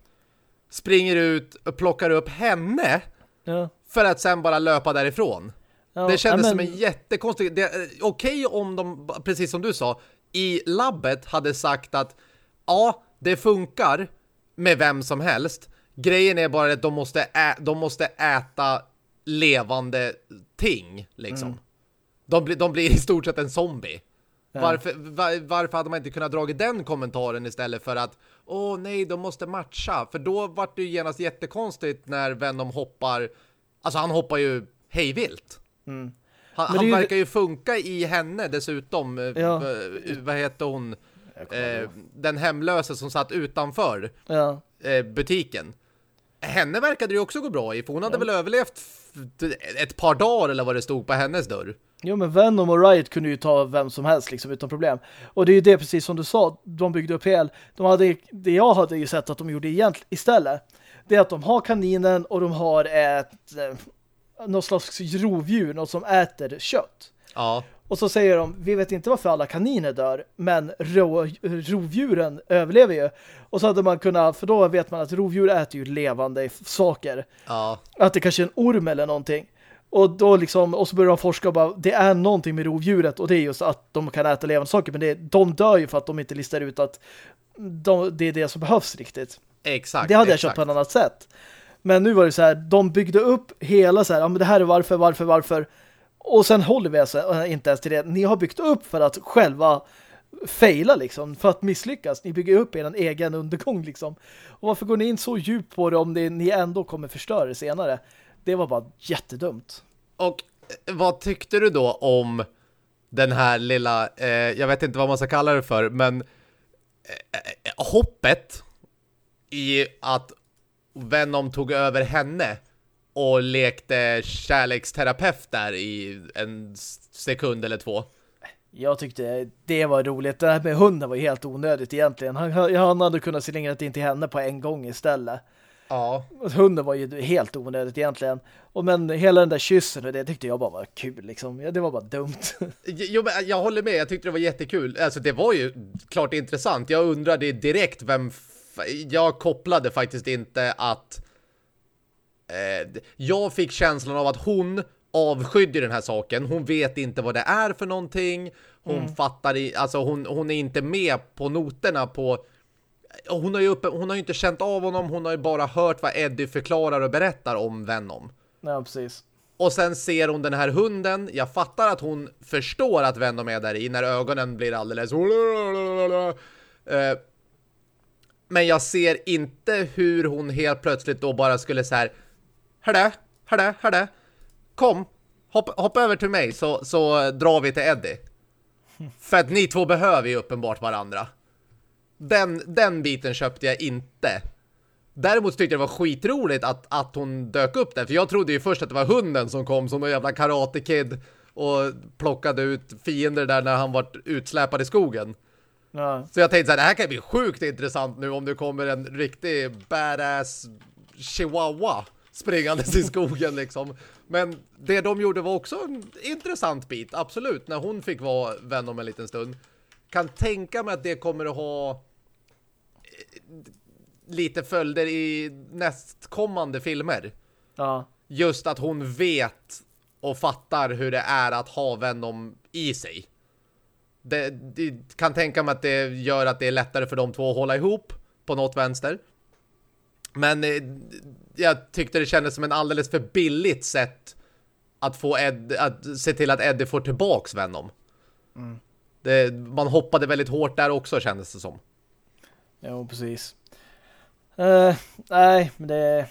springer ut och plockar upp henne Ja. för att sen bara löpa därifrån. Ja, det kändes ja, som men- en jättekonstig... Okej om de, precis som du sa, i labbet hade sagt att ja, det funkar med vem som helst. Grejen är bara att de måste, ä, de måste äta levande ting, liksom. Mm. De, blir, de blir i stort sett en zombie. Varför, var, varför hade man inte kunnat dra den kommentaren istället för att åh nej, de måste matcha. För då var det ju genast jättekonstigt när Venom hoppar alltså han hoppar ju hejvilt. Han, Mm. Han är ju- verkar ju funka i henne dessutom. Eh, Ja. v- vad heter hon? Eh, den hemlösa som satt utanför Ja. eh, butiken. Henne verkade det ju också gå bra i, för hon hade väl överlevt ett par dagar eller vad det stod på hennes dörr. Jo, men Venom och Riot kunde ju ta vem som helst liksom utan problem. Och det är ju det precis som du sa, de byggde upp hel. De hade, det jag hade ju sett att de gjorde egent, istället, det är att de har kaninen och de har ett eh, något slags rovdjur, något som äter kött. Ja, Och så säger de, vi vet inte varför alla kaniner dör, men ro, rovdjuren överlever ju. Och så hade man kunnat, för då vet man att rovdjur äter ju levande saker. ja, Att det kanske är en orm eller någonting. Och då liksom, och så börjar de forska och bara, det är någonting med rovdjuret och det är just att de kan äta levande saker, men det, de dör ju för att de inte listar ut att de, det är det som behövs riktigt. exakt. Det hade jag köpt på ett annat sätt. Men nu var det så här, de byggde upp hela så här, ja men det här är varför, varför, varför. Och sen håller vi alltså inte ens till det. Ni har byggt upp för att själva faila liksom, för att misslyckas. Ni bygger upp er egen undergång liksom. Och varför går ni in så djupt på det om det, ni ändå kommer förstöra det senare? Det var bara jättedumt. Och eh, vad tyckte du då om den här lilla, eh, jag vet inte vad man ska kalla det för, men eh, eh, hoppet i att Venom tog över henne och lekte kärleksterapeut där i en sekund eller två. Jag tyckte det var roligt. Det här med hunden var ju helt onödigt egentligen. Han, han hade kunnat slänga in till henne på en gång istället. Ja. Hunden var ju helt onödigt egentligen. Och men hela den där kyssen och det tyckte jag bara var kul liksom. Ja, det var bara dumt. Jo, men jag håller med, jag tyckte det var jättekul. Alltså det var ju klart intressant. Jag undrade direkt vem... Jag kopplade faktiskt inte att... Eh, jag fick känslan av att hon avskydde den här saken. Hon vet inte vad det är för någonting. Hon fattar i... Alltså hon, hon är inte med på noterna på... Hon har, ju uppe, hon har ju inte känt av honom, hon har ju bara hört vad Eddie förklarar och berättar om Venom. ja, precis. Och sen ser hon den här hunden. Jag fattar att hon förstår att Venom är där i när ögonen blir alldeles... Eh, Men jag ser inte hur hon helt plötsligt då bara skulle så här... Hörde, hörde, hörde. Kom, hopp, hoppa över till mig så, så drar vi till Eddie. För att ni två behöver ju uppenbart varandra. Den, den biten köpte jag inte. Däremot tyckte jag det var skitroligt att, att hon dök upp där. För jag trodde ju först att det var hunden som kom som en jävla karate kid och plockade ut fiender där när han var utsläpad i skogen. Ja. Så jag tänkte så här, det här kan bli sjukt intressant nu om det kommer en riktig badass chihuahua springandes i skogen liksom. Men det de gjorde var också en intressant bit, absolut, när hon fick vara Venom en liten stund. kan tänka mig att det kommer att ha lite följder i nästkommande filmer. Ja. Just att hon vet och fattar hur det är att ha Venom i sig. Det, det kan tänka mig att det gör att det är lättare för de två att hålla ihop på något vänster. Men eh, jag tyckte det kändes som en alldeles för billigt sätt att få Ed, att se till att Eddie får tillbaks Venom. Mm. Det, man hoppade väldigt hårt där också kändes det som. Jo, precis. Uh, nej, men det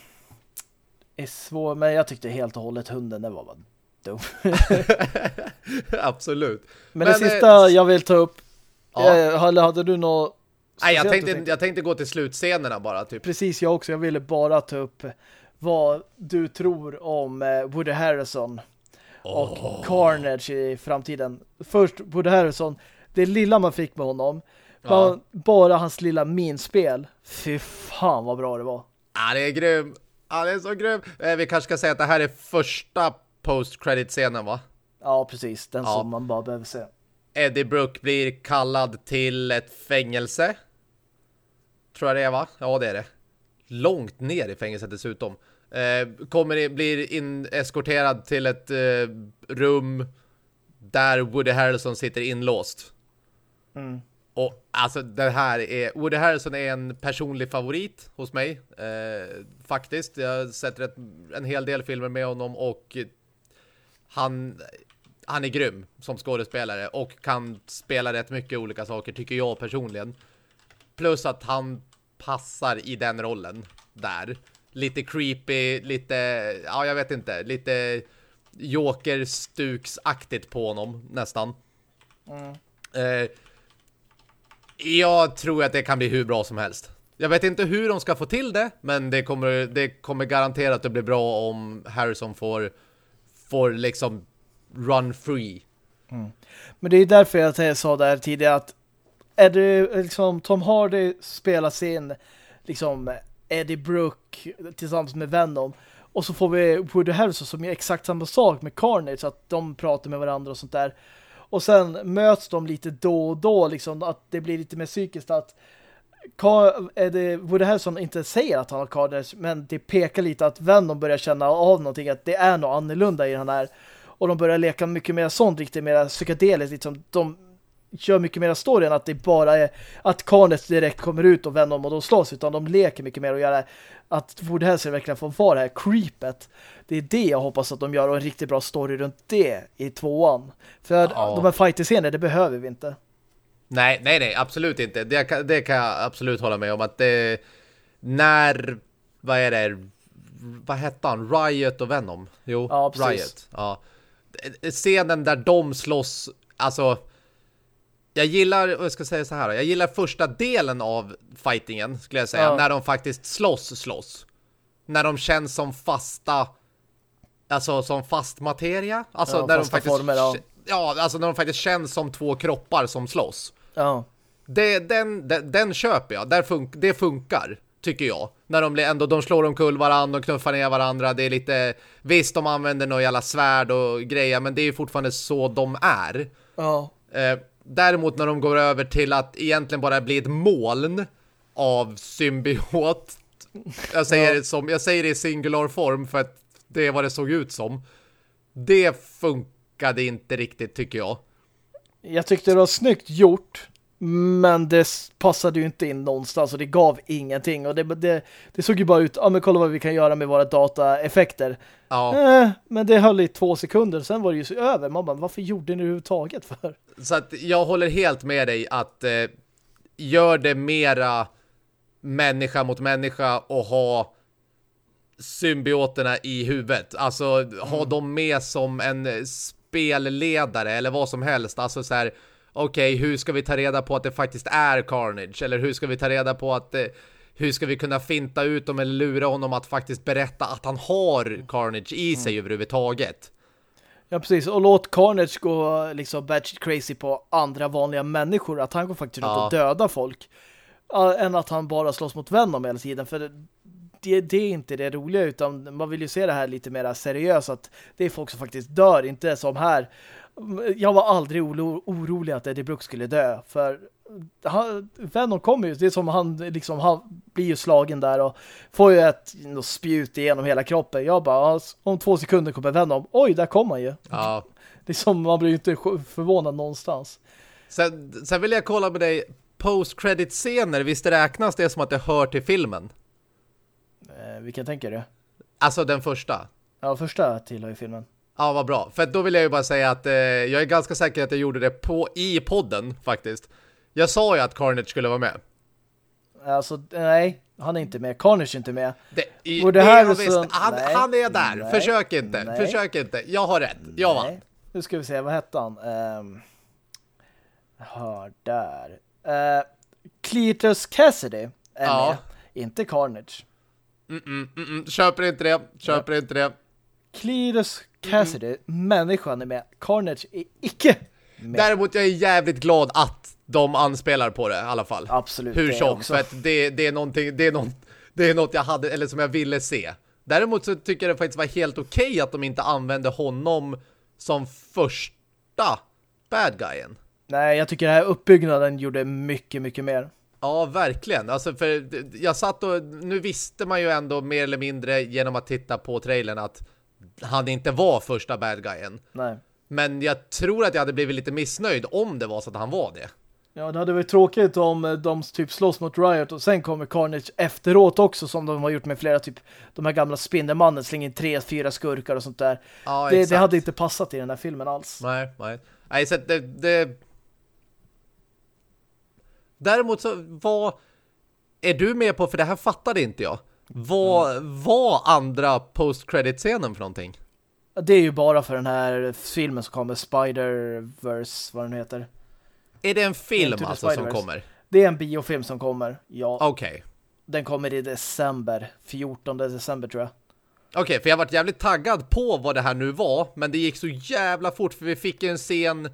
är svårt. Men jag tyckte helt och hållet hunden, det var bara dum. Absolut. Men, men det sista äh, jag vill ta upp, ja. Eller hade du något Nej, jag tänkte, jag tänkte gå till slutscenerna bara. Typ. Precis, jag också. Jag ville bara ta upp vad du tror om eh, Woody Harrison och oh. Carnage i framtiden. Först Woody Harrison, det lilla man fick med honom, ja. bara hans lilla minspel. Fy fan vad bra det var. Ja, det är grym. Ja, det är så grym. Eh, vi kanske ska säga att det här är första post-credit-scenen, va? Ja, precis. Den ja. som man bara behöver se. Eddie Brooke blir kallad till ett fängelse. Tror jag det är, va? Ja, det är det. Långt ner i fängelset dessutom. Eh, kommer blir in, eskorterad till ett eh, rum där Woody Harrelson sitter inlåst. Mm. Och alltså det här är Woody Harrelson är en personlig favorit hos mig eh, faktiskt. Jag har sett rätt, en hel del filmer med honom och han han är grym som skådespelare och kan spela rätt mycket olika saker tycker jag personligen. Plus att han passar i den rollen där lite creepy, lite, ja jag vet inte, lite Joker-stuksaktigt på honom nästan. Mm. Eh, jag tror att det kan bli hur bra som helst. Jag vet inte hur de ska få till det, men det kommer, det kommer garanterat att bli bra om Harrison får, får liksom run free. Mm. Men det är därför jag sa där tidigare att är det liksom Tom Hardy spelar sin liksom Eddie Brooke tillsammans med Venom. Och så får vi Woody Harrelson som gör exakt samma sak med Carnage, att de pratar med varandra och sånt där. Och sen möts de lite då och då, liksom, att det blir lite mer psykiskt att är det Woody Harrelson inte säger att han har Carnage, men det pekar lite att Venom börjar känna av någonting, att det är något annorlunda i den här. Och de börjar leka mycket mer sånt, riktigt mer psykedeliskt, liksom, de kör mycket mer story än att det bara är att Carnage direkt kommer ut och Venom och de slåss utan de leker mycket mer och gör att Woody Harrelson verkligen får vara det här creepet. Det är det jag hoppas att de gör och en riktigt bra story runt det i tvåan. För ja. de här fight-scener, det behöver vi inte. Nej, nej, nej, absolut inte. Det kan, det kan jag absolut hålla med om att det när, vad är det, vad hette han? Riot och Venom? Jo, ja, Riot. Ja. Scenen där de slåss, alltså jag gillar, jag ska säga så här, jag gillar första delen av fightingen skulle jag säga, ja. när de faktiskt slåss slåss. När de känns som fasta alltså som fast materia, alltså ja, när de faktiskt former, ja. ja, alltså när de faktiskt känns som två kroppar som slåss. Ja. Det, den, den, den köper jag, Där fun det funkar tycker jag. När de ändå de slår omkull varandra och knuffar ner varandra. Det är lite visst de använder några jävla svärd och grejer, men det är ju fortfarande så de är. Ja. Eh, Däremot när de går över till att egentligen bara bli ett moln av symbiot. Jag säger, det, som, jag säger det i singular form för att det är vad det såg ut som. Det funkade inte riktigt tycker jag. Jag tyckte det var snyggt gjort. Men det passade ju inte in någonstans och det gav ingenting. Och det, det, det såg ju bara ut, ja men kolla vad vi kan göra med våra dataeffekter. Ja. Eh, men det höll i två sekunder, sen var det ju över. Man bara, varför gjorde ni det överhuvudtaget för? Så att jag håller helt med dig att eh, gör det mera människa mot människa och ha symbioterna i huvudet. Alltså mm. ha dem med som en spelledare eller vad som helst. Alltså så här okej, okay, hur ska vi ta reda på att det faktiskt är Carnage? Eller hur ska vi ta reda på att... Eh, hur ska vi kunna finta ut dem eller lura honom att faktiskt berätta att han har Carnage i sig mm. överhuvudtaget? Ja, precis. Och låt Carnage gå liksom batshit crazy på andra vanliga människor. Att han går faktiskt ja. ut och döda folk. Än att han bara slåss mot Venom hela tiden. För det, det, är inte det roliga utan man vill ju se det här lite mer seriöst. Att det är folk som faktiskt dör. Inte som här jag var aldrig oro orolig att Eddie Brooks skulle dö. För han, Venom kommer ju, det är som han liksom, han blir ju slagen där och får ju ett spjut igenom hela kroppen. Jag bara, om två sekunder kommer Venom. Oj, där kommer han ju. Ja. Det är som, man blir ju inte förvånad någonstans. Sen, sen vill jag kolla med dig post-credit-scener, visst räknas det som att det hör till filmen? Eh, vilken tänker du? Alltså den första. Ja, första tillhör ju filmen. Ja, vad bra. För då vill jag ju bara säga att eh, jag är ganska säker att jag gjorde det på i podden faktiskt. Jag sa ju att Carnage skulle vara med. Alltså, nej, han är inte med. Carnage är inte med. Det, i, och det här är så... han, nej, han är där. Nej, försök inte. Nej, försök inte. Jag har rätt. Jag vann. Nu ska vi se, vad hette han? Um, hör där. Uh, Cletus Cassidy är ja. med. Inte Carnage. Mm -mm, mm. Köper inte det. Köper inte det. Cletus Cassidy, mm. människan är med. Carnage är icke med. Däremot jag är jävligt glad att de anspelar på det i alla fall. Absolut. Hur som, för att det, det är någonting, det är något, det är något jag hade, eller som jag ville se. Däremot så tycker jag det faktiskt var helt okej okay att de inte använde honom som första bad guyen. Nej, jag tycker den här uppbyggnaden gjorde mycket, mycket mer. Ja, verkligen. Alltså för jag satt och nu visste man ju ändå mer eller mindre genom att titta på trailern att han inte var första bad guyen. Nej. Men jag tror att jag hade blivit lite missnöjd om det var så att han var det. Ja, det hade varit tråkigt om eh, de typ slåss mot Riot och sen kommer Carnage efteråt också som de har gjort med flera typ de här gamla Spindelmannen slänger in tre, fyra skurkar och sånt där. Ja, det, det, hade inte passat i den här filmen alls. Nej, nej. Nej, så det, det... Däremot så vad är du med på, för det här fattade inte jag. Vad mm. var andra post-credit-scenen för någonting? Det är ju bara för den här filmen som kommer, Spider-Verse, vad den heter. Är det en film alltså som kommer? Det är en biofilm som kommer, ja. Okej. Okay. Den kommer i december, 14 december tror jag. Okej, okay, för jag varit jävligt taggad på vad det här nu var, men det gick så jävla fort för vi fick en scen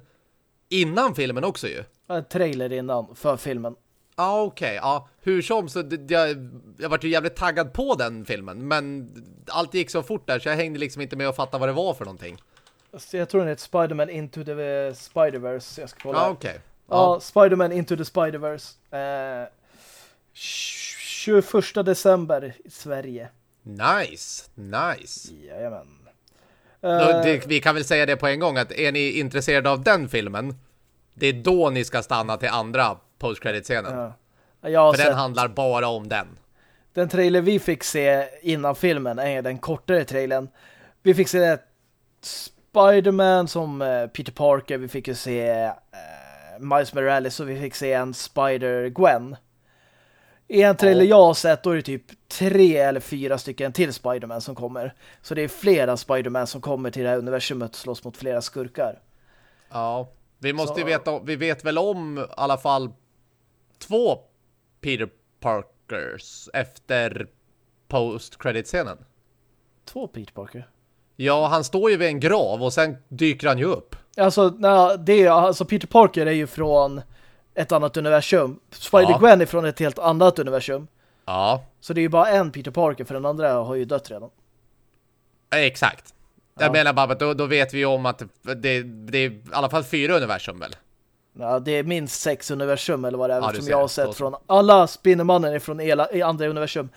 innan filmen också ju. En trailer innan för filmen. Ja, ah, okej. Okay. Ja, hur som så jag, jag var ju jävligt taggad på den filmen, men allt gick så fort där så jag hängde liksom inte med och fatta vad det var för någonting. Så jag tror den heter Spider-Man Into the Spider-Verse. Jag ska kolla. Ah. Okay. Ja, Spider-Man Into the Spider-Verse. Eh, 21 december i Sverige. Nice, nice. Jajamän. Det, vi kan väl säga det på en gång att är ni intresserade av den filmen, det är då ni ska stanna till andra post-credit-scenen. Ja. För den handlar bara om den. Den trailer vi fick se innan filmen är den kortare trailern. Vi fick se Spider-Man som eh, Peter Parker. Vi fick ju se eh, Miles Morales och vi fick se en Spider-Gwen. I en trailer ja. jag har sett då är det typ tre eller fyra stycken till Spiderman som kommer. Så det är flera Spiderman som kommer till det här universumet och slåss mot flera skurkar. Ja, vi måste Så... ju veta, vi vet väl om i alla fall två Peter Parkers efter post-credit-scenen. Två Peter Parker? Ja, han står ju vid en grav och sen dyker han ju upp. Alltså, nej, det är, alltså Peter Parker är ju från ett annat universum. Spider-Gwen ja. är från ett helt annat universum. Ja. Så det är ju bara en Peter Parker för den andra har ju dött redan. Exakt. Jag ja. menar bara då, då, vet vi om att det, det är i alla fall fyra universum väl? Ja, det är minst sex universum eller vad det är ja, som jag har sett från alla Spindelmannen från i andra universum.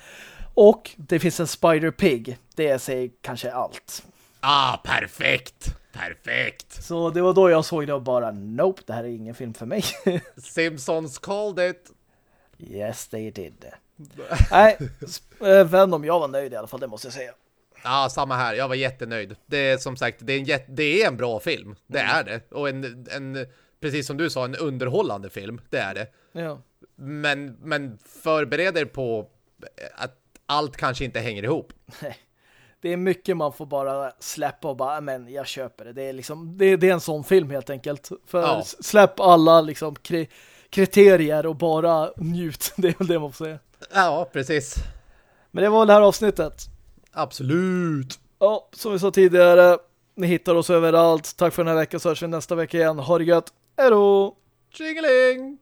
Och det finns en Spider-Pig. Det säger kanske allt. Ah, perfekt! Perfekt! Så det var då jag såg det och bara, nope, det här är ingen film för mig. Simpsons called it. Yes, they did. Nej, eh, Venom, jag var nöjd i alla fall, det måste jag säga. Ja, samma här. Jag var jättenöjd. Det är som sagt, det är en, det är en bra film. Det mm. är det. Och en, en, precis som du sa, en underhållande film. Det är det. Ja. Men, men förbered er på att allt kanske inte hänger ihop. Det är mycket man får bara släppa och bara, men jag köper det. Det är liksom, det, det är en sån film helt enkelt. För ja. släpp alla liksom kri kriterier och bara njut. Det är väl det man får säga. Ja, precis. Men det var det här avsnittet. Absolut. Ja, som vi sa tidigare, ni hittar oss överallt. Tack för den här veckan så hörs vi nästa vecka igen. Ha det gött. Hej då! Tjingeling!